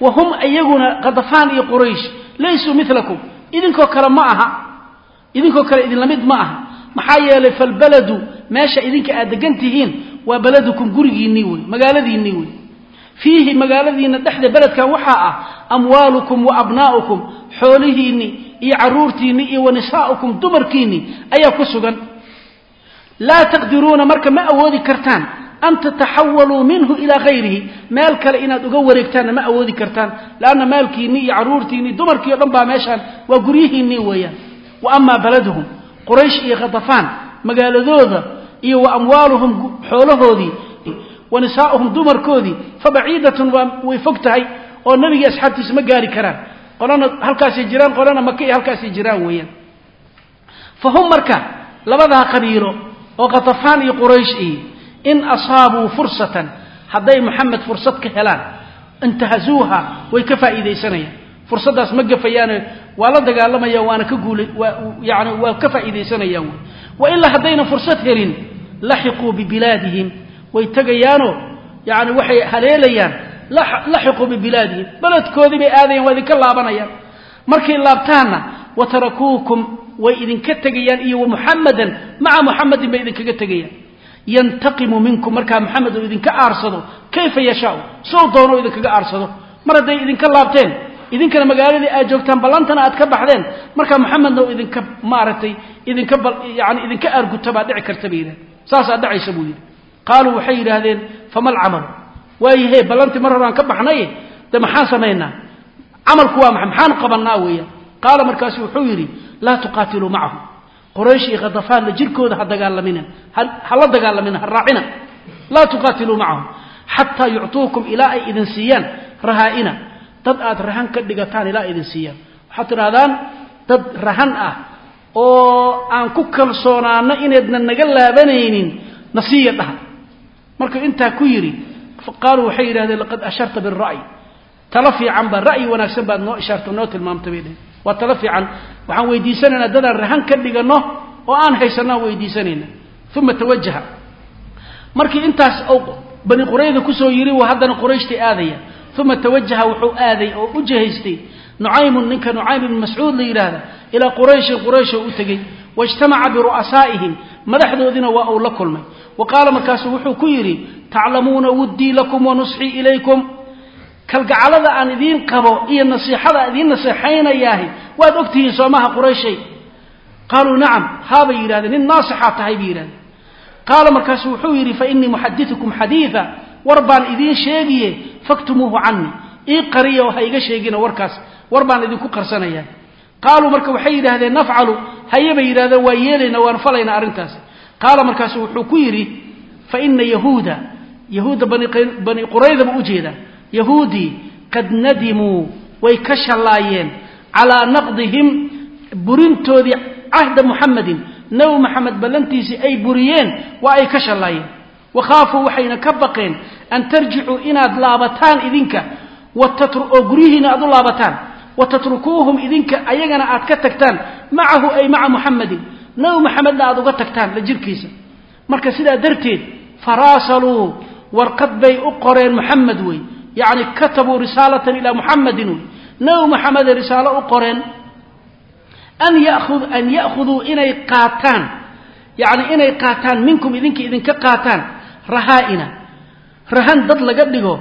Wa hum iyaguna khatafaan iyo quraysh. Laysuu milakum idinkoo kale ma aha. Idinkoo kale idinla mid ma aha. Maxaa yeelay falbaladu meesha idinka aad degan tihiin waa baladukum gurigiinnii wey magaaladiinnii wey fiihi magaaladiinna dhexda beledkan waxaa ah amwaalukum wa abnaa'ukum xoolihiinni iyo caruurtiinni iyo wa nisaa'ukum dumarkiinni ayaa ku sugan. Laa taqdiruuna marka ma awoodi kartaan an tataxawaluu minhu ilaa hayrihi meel kale inaad uga wareegtaanna ma awoodi kartaan leanna maalkiinni iyo caruurtiinni dumarkii o dhan baa meeshaan waa guryihiinnii weeyaan. Wa amaa baladuhum quraysh iyo khatafaan magaaladooda iyo wa amwaaluhum xoolahoodii wa nisaa'uhum dumarkoodii fa baciidatun way fog tahay oo nebigii asxaabtiisa ma gaari karaan. Qolana halkaasay jiraan qolana maka iyo halkaasay jiraan weeyaan. Fa hum marka labadaa qabiilo oo khatafaan iyo quraysh iyo in asaabuu fursatan hadday moxamed fursad ka helaan intahazuuha way ka faa'iidaysanayaan. Fursaddaas ma gafayaane waa la dagaalamaya waana ka guulay yani waa ka faa'iidaysanayaan wa ilaa haddayna fursad helin laxiquu bibilaadihim way tegayaanoo yani waxay haleelayaan laxiquu bibilaadihim beledkoodii bay aadayaan waa idinka laabanayaan. Markay laabtaanna wa tarakuukum way idinka tegayaan iyo wa muxamadan maca muxamadin bay idinkaga tegayaan. Yantaqimu minkum markaa maxamed uu idinka aarsado kayfa yashaau? Sow doono idinkaga aarsado. Mar hadday idinka laabteen idinkana magaaladii aad joogtaan ballantana aad ka baxdeen. Markaa maxamedna idinka maaragtay idinka yani idinka aarguta baa dhici karta bay yidhahdeen saasaa dhacaysa buu yidhi. Qaaluu waxay yidhaahdeen fama alcamalu waayahe ballantii mar horaan ka baxnaye de maxaan samaynaa camalku waa maxay? Maxaan qabannaa weeyaan qaala markaasu wuxuu yidhi laa tuqaatiluu macahum quraysh iyo khatafaanna jirkooda ha dagaalamina ha la dagaalamina ha raacina. Laa tuqaatiluu macahum xataa yuctuukum ilaa ay idin siiyaan rahaa'ina dad aad rahan ka dhigataan ilaa idin siiyaan. Waxaad tidhahdaan dad rahan ah oo aan ku kalsoonaano inaydna naga laabanaynin nasiya dhaha. Markuu intaa ku yidhi qaaluu waxay yidhahdeen laqad asharta bira'yi talo fiican baa ra'yi wanaagsan baad noo ishaarta noo tilmaamta bay dheheen waa talo fiican. Waxaan weydiisanaynaa dadaan rahan ka dhiganno oo aan haysanno weydiisanayna uma tawajaha markii intaas bani qurayda ku soo yiri waa haddana qurayshtii aadaya uma tawajaha wuxuu aaday oo u jihaystay nucaymun ninka nucaym ibn mascuud la yidhaahda ilaa qurayshin qurayshoo u tegey waijtamaca biru'asaa'ihim madaxdoodiina waa uu la kulmay wa qaala markaasuu wuxuu ku yidhi taclamuuna wuddii lakum wa nusxii ilaykum kalgacalada aan idiin qabo iyo nasiixada idiin naseexaynayaahi waad ogtihiin soomaha qurayshay qaaluu nacam haabay yidhahdeen nin naasixaa tahay bay yidhahdeen qaala markaasu wuxuu yidhi fa innii muxaditukum xadiida war baan idiin sheegiye faktumuuhu canii ii qariya ha iga sheegina warkaas. War baan idinku qarsanaya. Qaaluu marka waxay yidhahdeen nafcalu haye bay yidhahdeen waa yeelaynaa waan falaynaa arrintaas. Qaala markaasu wuxuu ku yidhi fa ina yahuuda yahuudda bani quraydaba u jeeda yahuudii qad nadimuu way ka shallaayeen calaa naqdihim burintoodii cahda muxamadin nabi maxamed ballantiisii ay buriyeen waa ay ka shallaayeen. Wakhaafuu waxayna ka baqeen an tarjicuu inaad laabataan idinka oo guryihiina aad u laabataan wa idinka ayagana aad ka tagtaan macahu ay maca muxamadin nabi maxamedna aad uga tagtaan la jirkiisa. Marka sidaa darteed faraasaluu warqad bay u qoreen muxamed wey. Yacni katabuu risaalatan ilaa muxamadin wey. Nabi maxamede risaalo u qoreen an ya'khuduu inay qaataan yacni inay qaataan minkum idinka idinka qaataan rahaa'ina rahan dad laga dhigo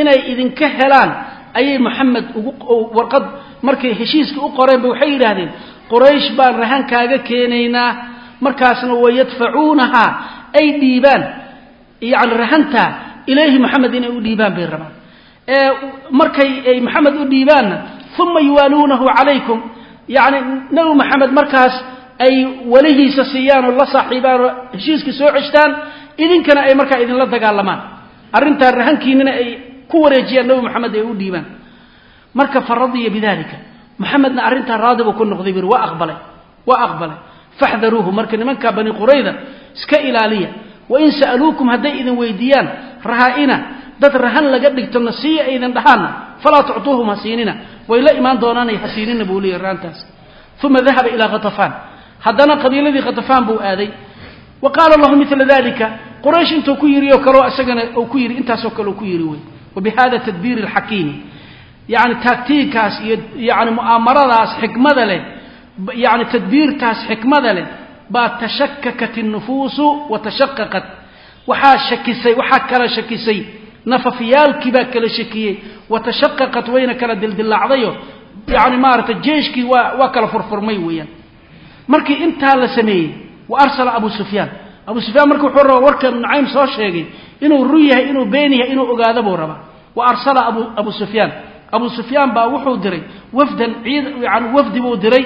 inay idinka helaan ayay moxamed ugu warqad markay heshiiska u qoreenba waxay yidhaahdeen quraysh baan rahan kaaga keenaynaa markaasna wayadfacuunahaa ay dhiibaan. Yani rahantaa ilayhi moxamed inay u dhiibaan bay rabaan. Markay ay maxamed u dhiibaanna uma yuwaaluunahu calaykum. Yani nebi maxamed markaas ay welihiisa siiyaan oo la saaxiibaan oo heshiiskii soo ceshtaan idinkana ay markaa idinla dagaalamaan arrintaa rahankiinina ay ku wareejiyaan nebi maxamed ay u dhiibaan. Marka fa radiya bidalika maxamedna arrintaa raadi buu ku noqday buri waa aqbalay waa aqbalay. Faxdaruuhu marka nimanka bani qurayda iska ilaaliya. Wain sa'aluukum hadday idin weydiiyaan rahaa-ina dad rahan laga dhigto nasiya aydan dhahaanna falaa tuctuuhum ha siinina. Way la imaan doonaanay ha siinina buu leeyay raantaas uma dahaba ilaa khatafaan haddana qabiiladii khatafaan buu aaday wa qaala lahu mila dalika quraysh intuu ku yidhi oo kaleo isagana uu ku yidhi intaasoo kale uu ku yidhi wey wa bihada tadbiiri alxakiimi yani taagtiigkaas iyo yani mu'aamaradaas xikmada leh yani tadbiirtaas xikmada leh baa tashakakat الnufuusu wa tashaqaqat waxaa shakisay waxaa kala shakisay nafafyaalkii baa kala shakiyey wa tashaqaqat wayna kala dildilaacdayo yani maaragtay jeeshkii wa arsala abu sufyaan abu sufyaan marka wuxuu rabaa warka nucaym soo sheegay inuu run yahay inuu been yahay inuu ogaado buu rabaa. Wa arsala abu abu sufyaan abu sufyaan baa wuxuu diray wafdan ciid yani wafdi buu diray.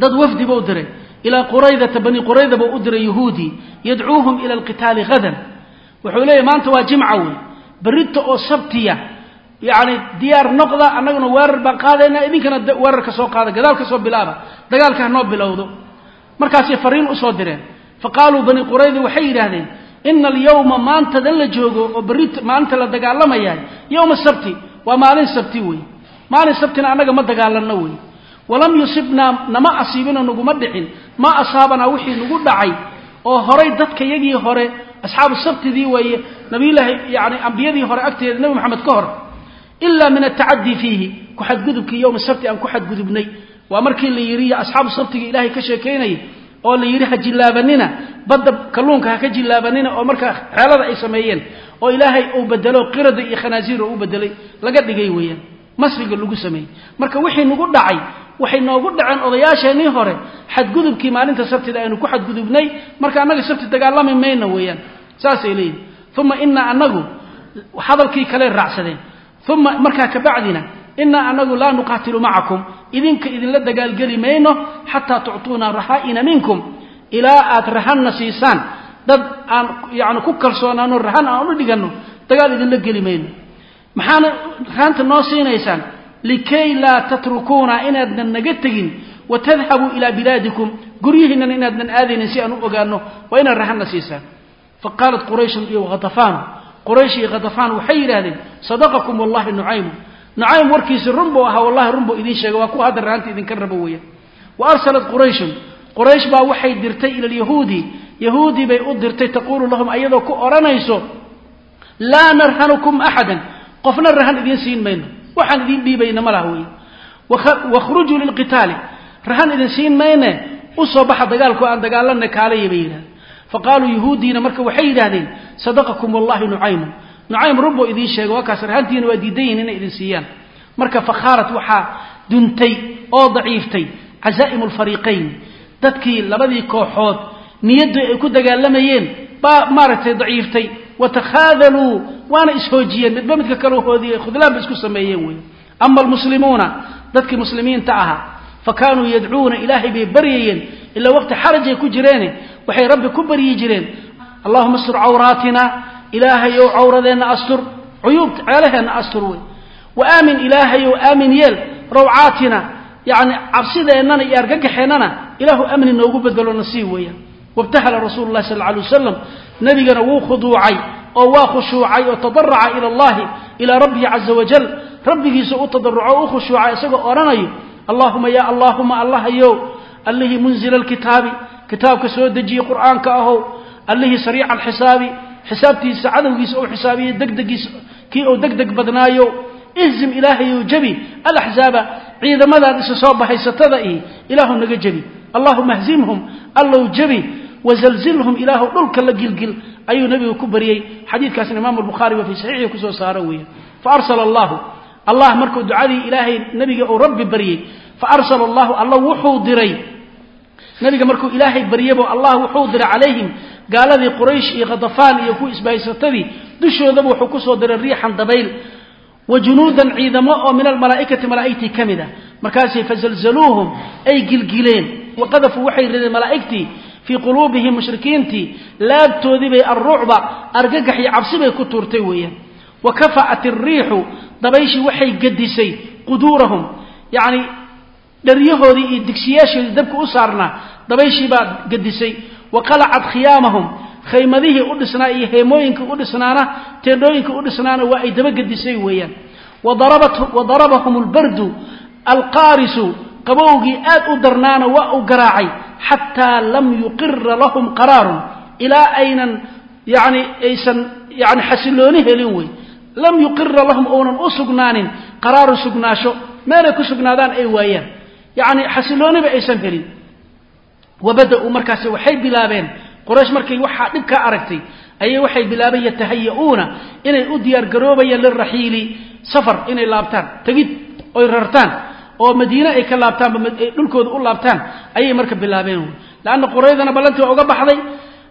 Dad wafdi buu diray. Ilaa quraydata bani qurayda buu u diray yahuudi yadcuuhum ila alqitaali hadan wuxuu leeyahy maanta waa jimca wey berrita oo sabtiya. Yacni diyaar noqda annaguna weerar baan qaadaynaa idinkana weerar ka soo qaada gadaal ka soo bilaaba. Dagaalka hanoo bilowdo markaasay fariin u soo direen. Fa qaaluu bani qurayda waxay yidhaahdeen ina alyawma maantadan la joogo oo berrita maalinta la dagaalamayahay yowma sabti. Waa maalin sabti wey maalin sabtina annaga ma dagaalanno wey walam yusibnaa nama asiibino naguma dhicin. Maa asaabanaa wixii nagu dhacay oo horay dadka yagii hore asxaabu sabtidii weeye nabiyullaahi yani ambiyadii hore agteeda nebi maxamed ka hor ila min atacadii fiihi ku xadgudubkii yowma sabti aan ku xadgudubnay waa markii la yidhi asxaabu sabtiga ilaahay ka sheekaynayay oo la yidhi ha jillaabanina. Badda kalluunka ha ka jillaabanina oo markaa xeelada ay sameeyeen oo ilaahay uu bedelo qirada iyo khanaasiir oo u bedelay laga dhigay weeyaan. Masriga lagu sameeyey. Marka wixii nagu dhacay waxay noogu dhaceen odayaasheenii hore xadgudubkii maalinta sabtida aynu ku xadgudubnay marka annaga sabti dagaalami mayna weeyaan. Saasay leeyihiin uma inaa anagu hadalkii kale raacsadeen. Uma markaa kabacdina inaa anagu laa nuqaatilu macakum idinka idinla dagaalgeli mayno xataa tuctuuna rahaa'ina minkum. Ilaa aad rahanna siisaan dad aan yani ku kalsoonaano rahan aan u dhiganno dagaal idinla geli mayno. Maxaana raanta noo siinaysaan likay laa tatrukuuna inaadnan naga tegin wa tadhabuu ilaa bilaadikum guryihiinan inaadnan aadaynin si aan u ogaano waa inaad rahanna siisaan. Fa qaalat qurayshun iyo khatafaanu quraysh iyo khatafaan waxay yidhahdeen sadaqakum wallahi nucaymu nucaym warkiisi run buu ahaa wallahi run buu idiin sheegay waa kuwa hadda rahanta idinka rabo weeyaan wa arsalat qurayshun quraysh baa waxay dirtay ila alyahuudi yahuudi bay u dirtay taquulu lahum ayadoo ku odhanayso laa narhanukum axadan qofna rahan idiin siin mayno waxaan idiin dhiibayna ma laha wakhrujuu lilqitaali rahan idin siin mayne u soo baxa dagaalku aan dagaalanna kaalaya bay yidhahdeen fa qaaluu yahuudiina marka waxay yidhahdeen sadaqakum wallahi nucaymu nucaym run idiin sheegay waa kaas rahantiina waa diidan yihiin inay idin siiyaan. Marka fakhaarat waxaa duntay oo daciiftay casaa'imu alfariiqayn dadkii labadii kooxood niyaddu ay ku dagaalamayeen baa maaragtay daciiftay. Watakhaadaluu waana ishoojiyeen. Midba midka kaleu hoodiyey khudlaan ba isku sameeyeen wey ama almuslimuuna dadkii muslimiinta ahaa fa kaanuu yadcuuna ilaahay bay baryayeen. Ilaa waqti xarajay ku jireene waxay rabbi ku baryi jireen. Allahuma astur cawraatina ilaahayow cawradeenna astur cuyuubta ceelaheenna astur wey wa aamin ilaahayow aamin yeel rawcaatina yacni cabsideennana iyo argagaxeennana ilaahu amni noogu bedelo nasiib weeyaan. Wabtahala rasuulu llahi sal alay wasalam nebigana wuu khuduucay oo waa khushuucay oo tadaraca ila allahi ilaa rabbihi caza wajal rabbigiisa u tadaruco o u khushuucay isagoo odhanayo allahuma ya allahuma allahayow allihii munzila alkitaabi kitaabka soo dejiyey qur'aanka ahow allihii sariica alxisaabi xisaabtiisa cadowgiisa ou xisaabiye degdegiisa kii ou degdeg badnaayo ihzim ilaahayow jebi alaxzaaba ciidamadan isa soo bahaysatada ihi ilaahu naga jebi. Allahuma hzimhum allow jebi wazalzilhum ilaahu dhulka la gilgil ayuu nabigu ku baryey xadiidkaasna imaamu albukhaari waa fii saxiixii ku soo saaro weeye. Fa arsala allahu allah markuu ducadii ilaahay nabiga uu rabbi baryey fa arsala allahu alla wuxuu diray. Nabiga markuu ilaahay baryabo allah wuxuu diray calayhim gaaladii quraysh iyo khadafaan iyo kuwa isbahaysatadii dushoodaba wuxuu ku soo diray riixan dabayl wa junuudan ciidamo oo min almalaa'ikati malaa'igtii ka mid a markaasay fazalzaluuhum ay gilgileen. Waqadafuu waxay rideen malaa'igtii fii quluubihim mushrikiintii laabtoodii bay alrucba argagax iyo cabsi bay ku tuurtay weeyaan. Wa kafa'at alriixu dabayshii waxay gedisay quduurahum. Yacni dharyahoodii iyo digsiyaashoodii dabka u saarnaa dabayshii baa gedisay wa qalacat khiyaamahum khaymadihii u dhisnaa iyo heemooyinkii u dhisnaana teendhooyinkii u dhisnaana waa ay dabagedisay weeyaan wa darabahum albardu alqaarisu qabowgii aad u darnaana waa uu garaacay xataa lam yuqira lahum qaraarun ilaa aynan yani aysan yani xasilooni helin wey lam yuqira lahum uunan u sugnaanin qaraarun sugnaasho meelay ku sugnaadaan ay waayaan yani xasilooniba aysan helin wabada-uu markaasi waxay bilaabeen. Quraysh markay waxaa dhibkaa aragtay ayay waxay bilaabeen yatahaya-uuna inay u diyaargaroobayaan liraxiili safar inay laabtaan tegid oy rartaan oo madiine ay ka laabtaanba dhulkooda u laabtaan ayay marka bilaabeen. Leanna quraydana ballantii waa uga baxday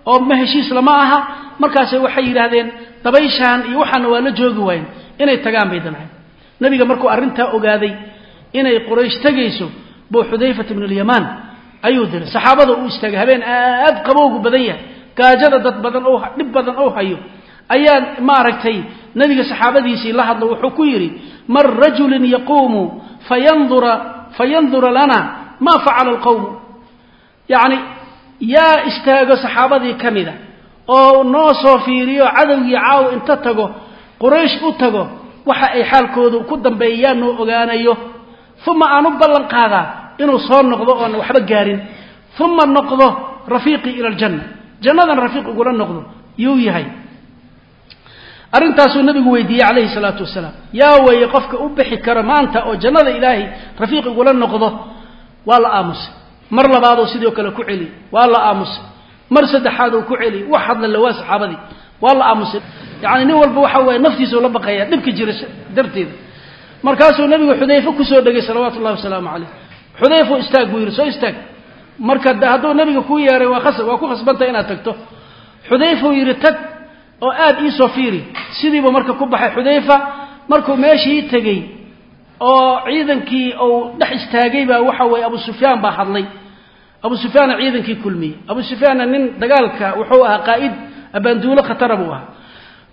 oo ma heshiis lama aha markaase waxay yidhaahdeen dabayshaan iyo waxaana waa la joogi waayen inay tagaan bay damceen nabiga markuu arrintaa ogaaday inay quraysh tegayso buu xudayfat ibnu lyamaan ayuu diray saxaabada uu istaagay habeen aad qabowgu badan yahay. Gaajada dad badan dhib badan oo hayo. Ayaa maaragtay nabiga saxaabadiisii la hadlo wuxuu ku yidhi man rajulin yaquumu fayandura lana maa facala alqowmu yacni yaa istaago saxaabadii ka mida oo noo soo fiiriyo cadowgii caaw inta tago quraysh u tago waxa ay xaalkoodu ku dambeeyaan noo ogaanayo. Uma aan u ballan qaadaa inuu soo noqdo oon waxba gaarin. Uma noqdo rafiiqii ila aljanna. Jannadan rafiiq igula noqdo yuu yahay. Arrintaasuu nabigu weydiiyey calayhi salaatu wasalaam. Yaa weeye qofka u bixi karo maanta oo jannada ilaahay rafiiq igula noqdo waa la aamusay. Mar labaadoo sidoo kale ku celi waa la aamusay. Mar saddexaadoo ku celi wax hadla lawaa saxaabadii waa la aamusay. Yacni nin walba waxa weeye naftiisuu la baqaya dhibka jira darteeda markaasuu nabigu xudayfe ku soo dhegay salawaatu ullahi wasalaamu calayh xudayfu istaag buu yidhi soo istaag. Marka hadduu nabiga kuu yeeray waa khas waa ku khasbantah inaad tagto. Xudayfuu yidhi tag oo aad iisoo fiiri. Sidiibu marka ku baxay xudayfa markuu meeshii tegey oo ciidankii uu dhex istaagay baa waxa weeye abu sufyaan baa hadlay. Abu sufyaanna ciidankii kulmiyey. Abu sufyaanna nin dagaalka wuxuu ahaa qaa'id abaanduulo khatara buu ahaa.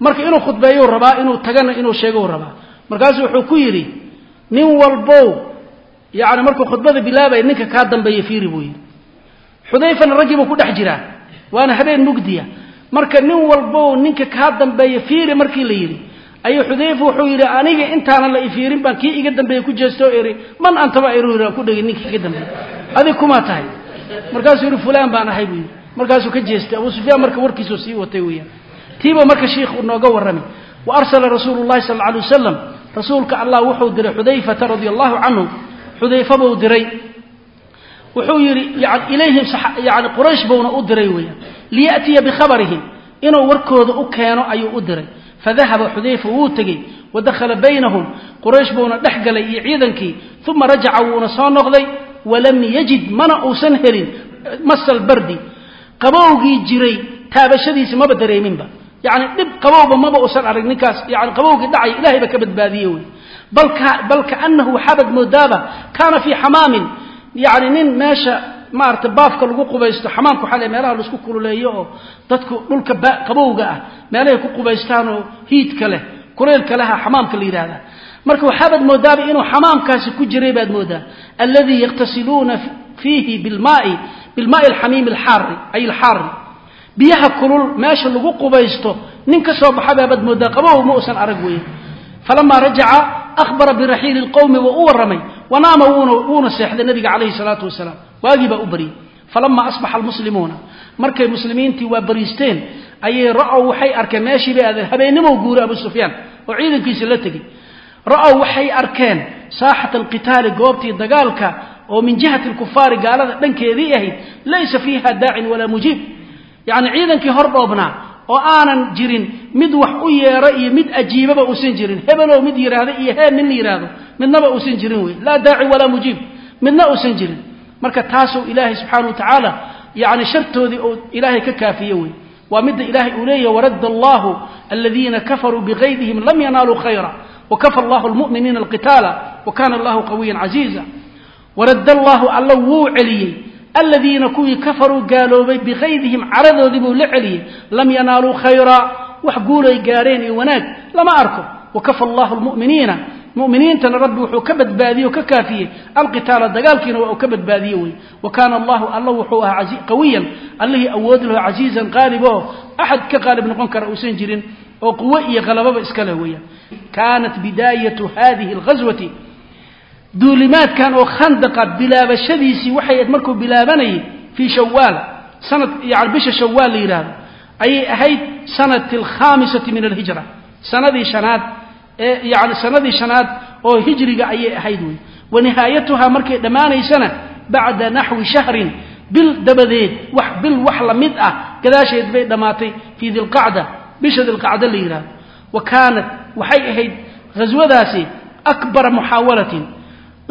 Marka inuu khudbeeyuu rabaa inuu tagana inuu sheegou rabaa. Markaasuu wuxuu ku yidhi nin walbow yacni markuu khudbada bilaabaya ninka kaa dambeeya fiiri buu yidhi. Xudayfana raggii buu ku dhex jiraa. Waana habeen mugdiya marka nin walbow ninka kaa dambeeya fiiri markii la yidhi ayuu xudayfa wuxuu yidhi aniga intaana la ifiirin baan kii iga dambeeye ku jeestoo eri man antaba iru ku dhegay ninkii iga dambeeye adig kumaa tahay. Markaasuu yidhi fulaan baan ahay buu yidhi. Markaasuu ka jeestay. Abu sufyaan marka warkiisuu sii watay weeyaan. Tiiba marka shiikhu nooga warramay wa arsala rasuulu llahi sal alla alay wasalam rasuulka allah wuxuu diray xudayfata radia allahu canhu xudayfa buu diray. Wuxuu yidhi yani ilayhim yani quraysh buuna u diray weeyaan. Liya'tiya bikhabarihim inuu warkooda u keeno ayuu u diray. Fadahaba xudayfa wuu tegey. Wa dakhala baynahum. Quraysh buuna dhex galay iyo ciidankii. Uma rajaca wuuna soo noqday. Walam yajid mana uusan helin masal bardi. Qabowgii jiray taabashadiisi maba dareeminba yani dhib qabowba maba uusan arag ninkaas. Yani qabowgii dhacay ilahay ba ka badbaadiye wey bal kaanahu waxaabad moodaaba kaana fii xamaamin. Yani nin meesha maarata baafka lagu qubaysto xamaamka waxaa le meelaha la isku kululeeyo oo dadku dhulka qabowga ah meelahay ku qubaystaan oo hiidka leh kuleylka leha xamaamka la yidhahda marka waxaabaad moodaaba inuu xamaamkaasi ku jiray baad moodaa. Alladii yakhtasiluuna fiihi bilmaai alxamiimi ay alxaari biyaha kulul meesha lagu qubaysto nin ka soo baxa baabaad moodaa qabow ma uusan arag weeye falamaa rajaca ahbara biraxiili lqowmi wuu u warramay wanaama wuuna seexday nabiga calayhi salaatu wasalaam. Waagii baa u baryey falama asbaxa almuslimuuna. Markay muslimiintii waa bariisteen ayay ra'ow waxay arkeen meeshii bay aadeen habeennimow guuray abu sufyaan oo ciidankiisa la tegey. Ra'ow waxay arkeen saaxata alqitaali goobtii dagaalka oo min jihati alkufaari gaalada dhankeedii ahayd laysa fiiha daacin walaa mujiib yacni ciidankii hor dhoobnaa oo aanan jirin mid wax u yeero iyo mid ajiibaba uusan jirin. Hebelow mid yidhaahdo iyo hee la yidhaahdo midnaba uusan jirin wey. Laa daaci walaa mujiib midna uusan jirin. Marka taasuu ilaahay subxaana wa tacaala yani shartoodii uu ilaahay ka kaafiye wey. Waa midda ilaahay uu leeyahy waradda allahu aladiina kafaruu bigaydihim lam yanaaluu khayra wakafa allahu lmu'miniina alqitaala wakana allahu qawiyan casiiza waradda allahu alla wuu celiyey aladiina kuwii kafaruu gaaloobay bikaydihim caradoodii buu la celiyey lam yanaaluu khayraa wax guulay gaareen iyo wanaag lama arko. Wakafa allahu lmu'miniina muminiintana rabbi wuxuu ka badbaadiyey oo ka kaafiyey. Alqitaala dagaalkiina waa uu ka badbaadiye wey wa kaana allahu alla wuxuu ahaa qawiyan allihii awood laho casiizan qaalib oo axad ka qaalib noqon kara uusan jirin oo quwo iyo qalababa iska leh weeyaan. Kaanat bidaayatu hadihi duulimaadkan oo khandaqa bilaabashadiisii waxay markuu bilaabanayay fii shawaal sanad yani bisha shawaal la yidhaahdo ayay ahayd sanati alkhamisati min alhijra sanadii shanaad ee yani sanadii shanaad oo hijriga ayay ahayd wey wa nihaayatuhaa markay dhammaanaysana bacda naxwi shahrin bil dabadeed wax bil wax la mid ah gadaasheed bay dhammaatay fii dilqacda bisha dilqacda la yidhaahdo wa kaanat waxay ahayd ghaswadaasi akbara muxaawalatin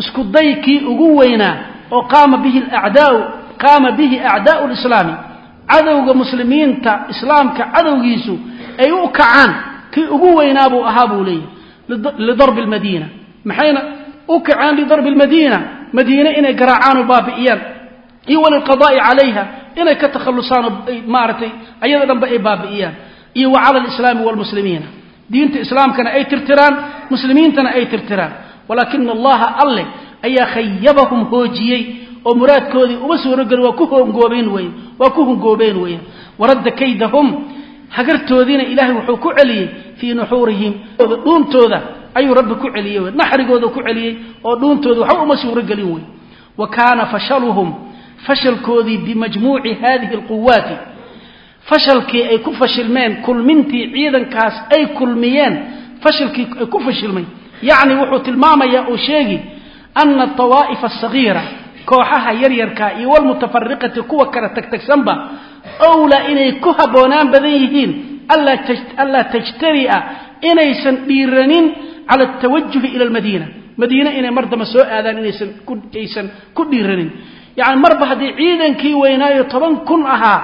isku day kii ugu weynaa oo qaama bihi acdaau qaama bihi acdaau lislaami cadowga muslimiinta islaamka cadowgiisu ay u kacaan kii ugu weynaa buu ahaa buu leeyahy lidarbi lmadiina maxayna u kaceen lidarbi lmadiina madiine inay garaacaan oo baabi'iyaan. Iyo walilqada'i calayha inay ka takhallusaan oo maaragtay ayada dhanba ay baabi'iyaan. Iyo wa cala alislaami waalmuslimiina diinta islaamkana ay tirtiraan muslimiintana ay tirtiraan walaakina allaha alleh ayaa khayabahum hoojiyey oo muraadkoodii uma suurogeli waa ku hongoobeen weyan waa ku hongoobeen weeyaan waradda kaydahum hagartoodiina ilaahay wuxuu ku celiyey fii nuxuurihim. Dhuuntooda ayuu rabbi ku celiyey naxrigooda ku celiyey oo dhuuntooda waxba uma suurogelin wey wa kaana fashaluhum fashalkoodii bimajmuuci hadihi alquwaati fashalkii ay ku fashilmeen kulmintii ciidankaas ay kulmiyeen fashalkii ay ku fashilmay yacni wuxuu tilmaamayaa uu sheegi ana atawaa'ifa asagiira kooxaha yaryarka iyo walmutafariqati kuwa kala tagtagsanba owlaa inay ku habboonaan badan yihiin anlaa tajtari'a inaysan dhiiranin cala atawajuhi ila almadiina. Madiine inay mar damba soo aadaan inaysan ku dhiiranin. Yani marba haddii ciidankii weynaayo toban kun ahaa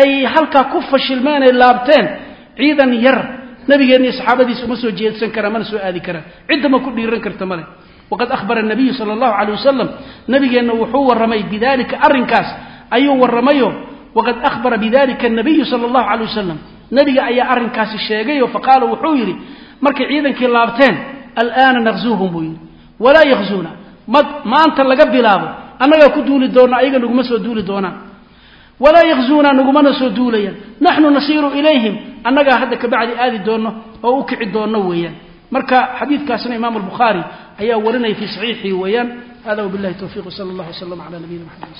ay halkaa ku fashilmeen ay laabteen ciidan yar nabigeenna iyo saxaabadiisa uma soo jeedsan karaan mana soo aadi karaan ciddama ku dhiiran karta male waqad ahbara nabiyu sala allahu calay wasalam nabigeenna wuxuu warramay bidalika arrinkaas ayuu warramayo waqad ahbara bidalika anabiyu sala allahu calay wasalam nebiga ayaa arrinkaasi sheegayo faqaala wuxuu yidhi markay ciidankii laabteen alaana naqzuuhum buu yidhi. Walaa yakzuuna maanta laga bilaabo annagaa ku duuli doona ayaga naguma soo duuli doonaan walaa yakzuuna nagumana soo duulayaan. Naxnu nasiiru ilayhim annagaa hadda kabacdi aadi doonno oo u kici doonno weeyaan. Marka xadiidkaasna imaamu albukhaari ayaa warinaya fii saxiixii weeyaan. Hada wabillahi towfiiq wsala allah wslam cala nabiyina maxamed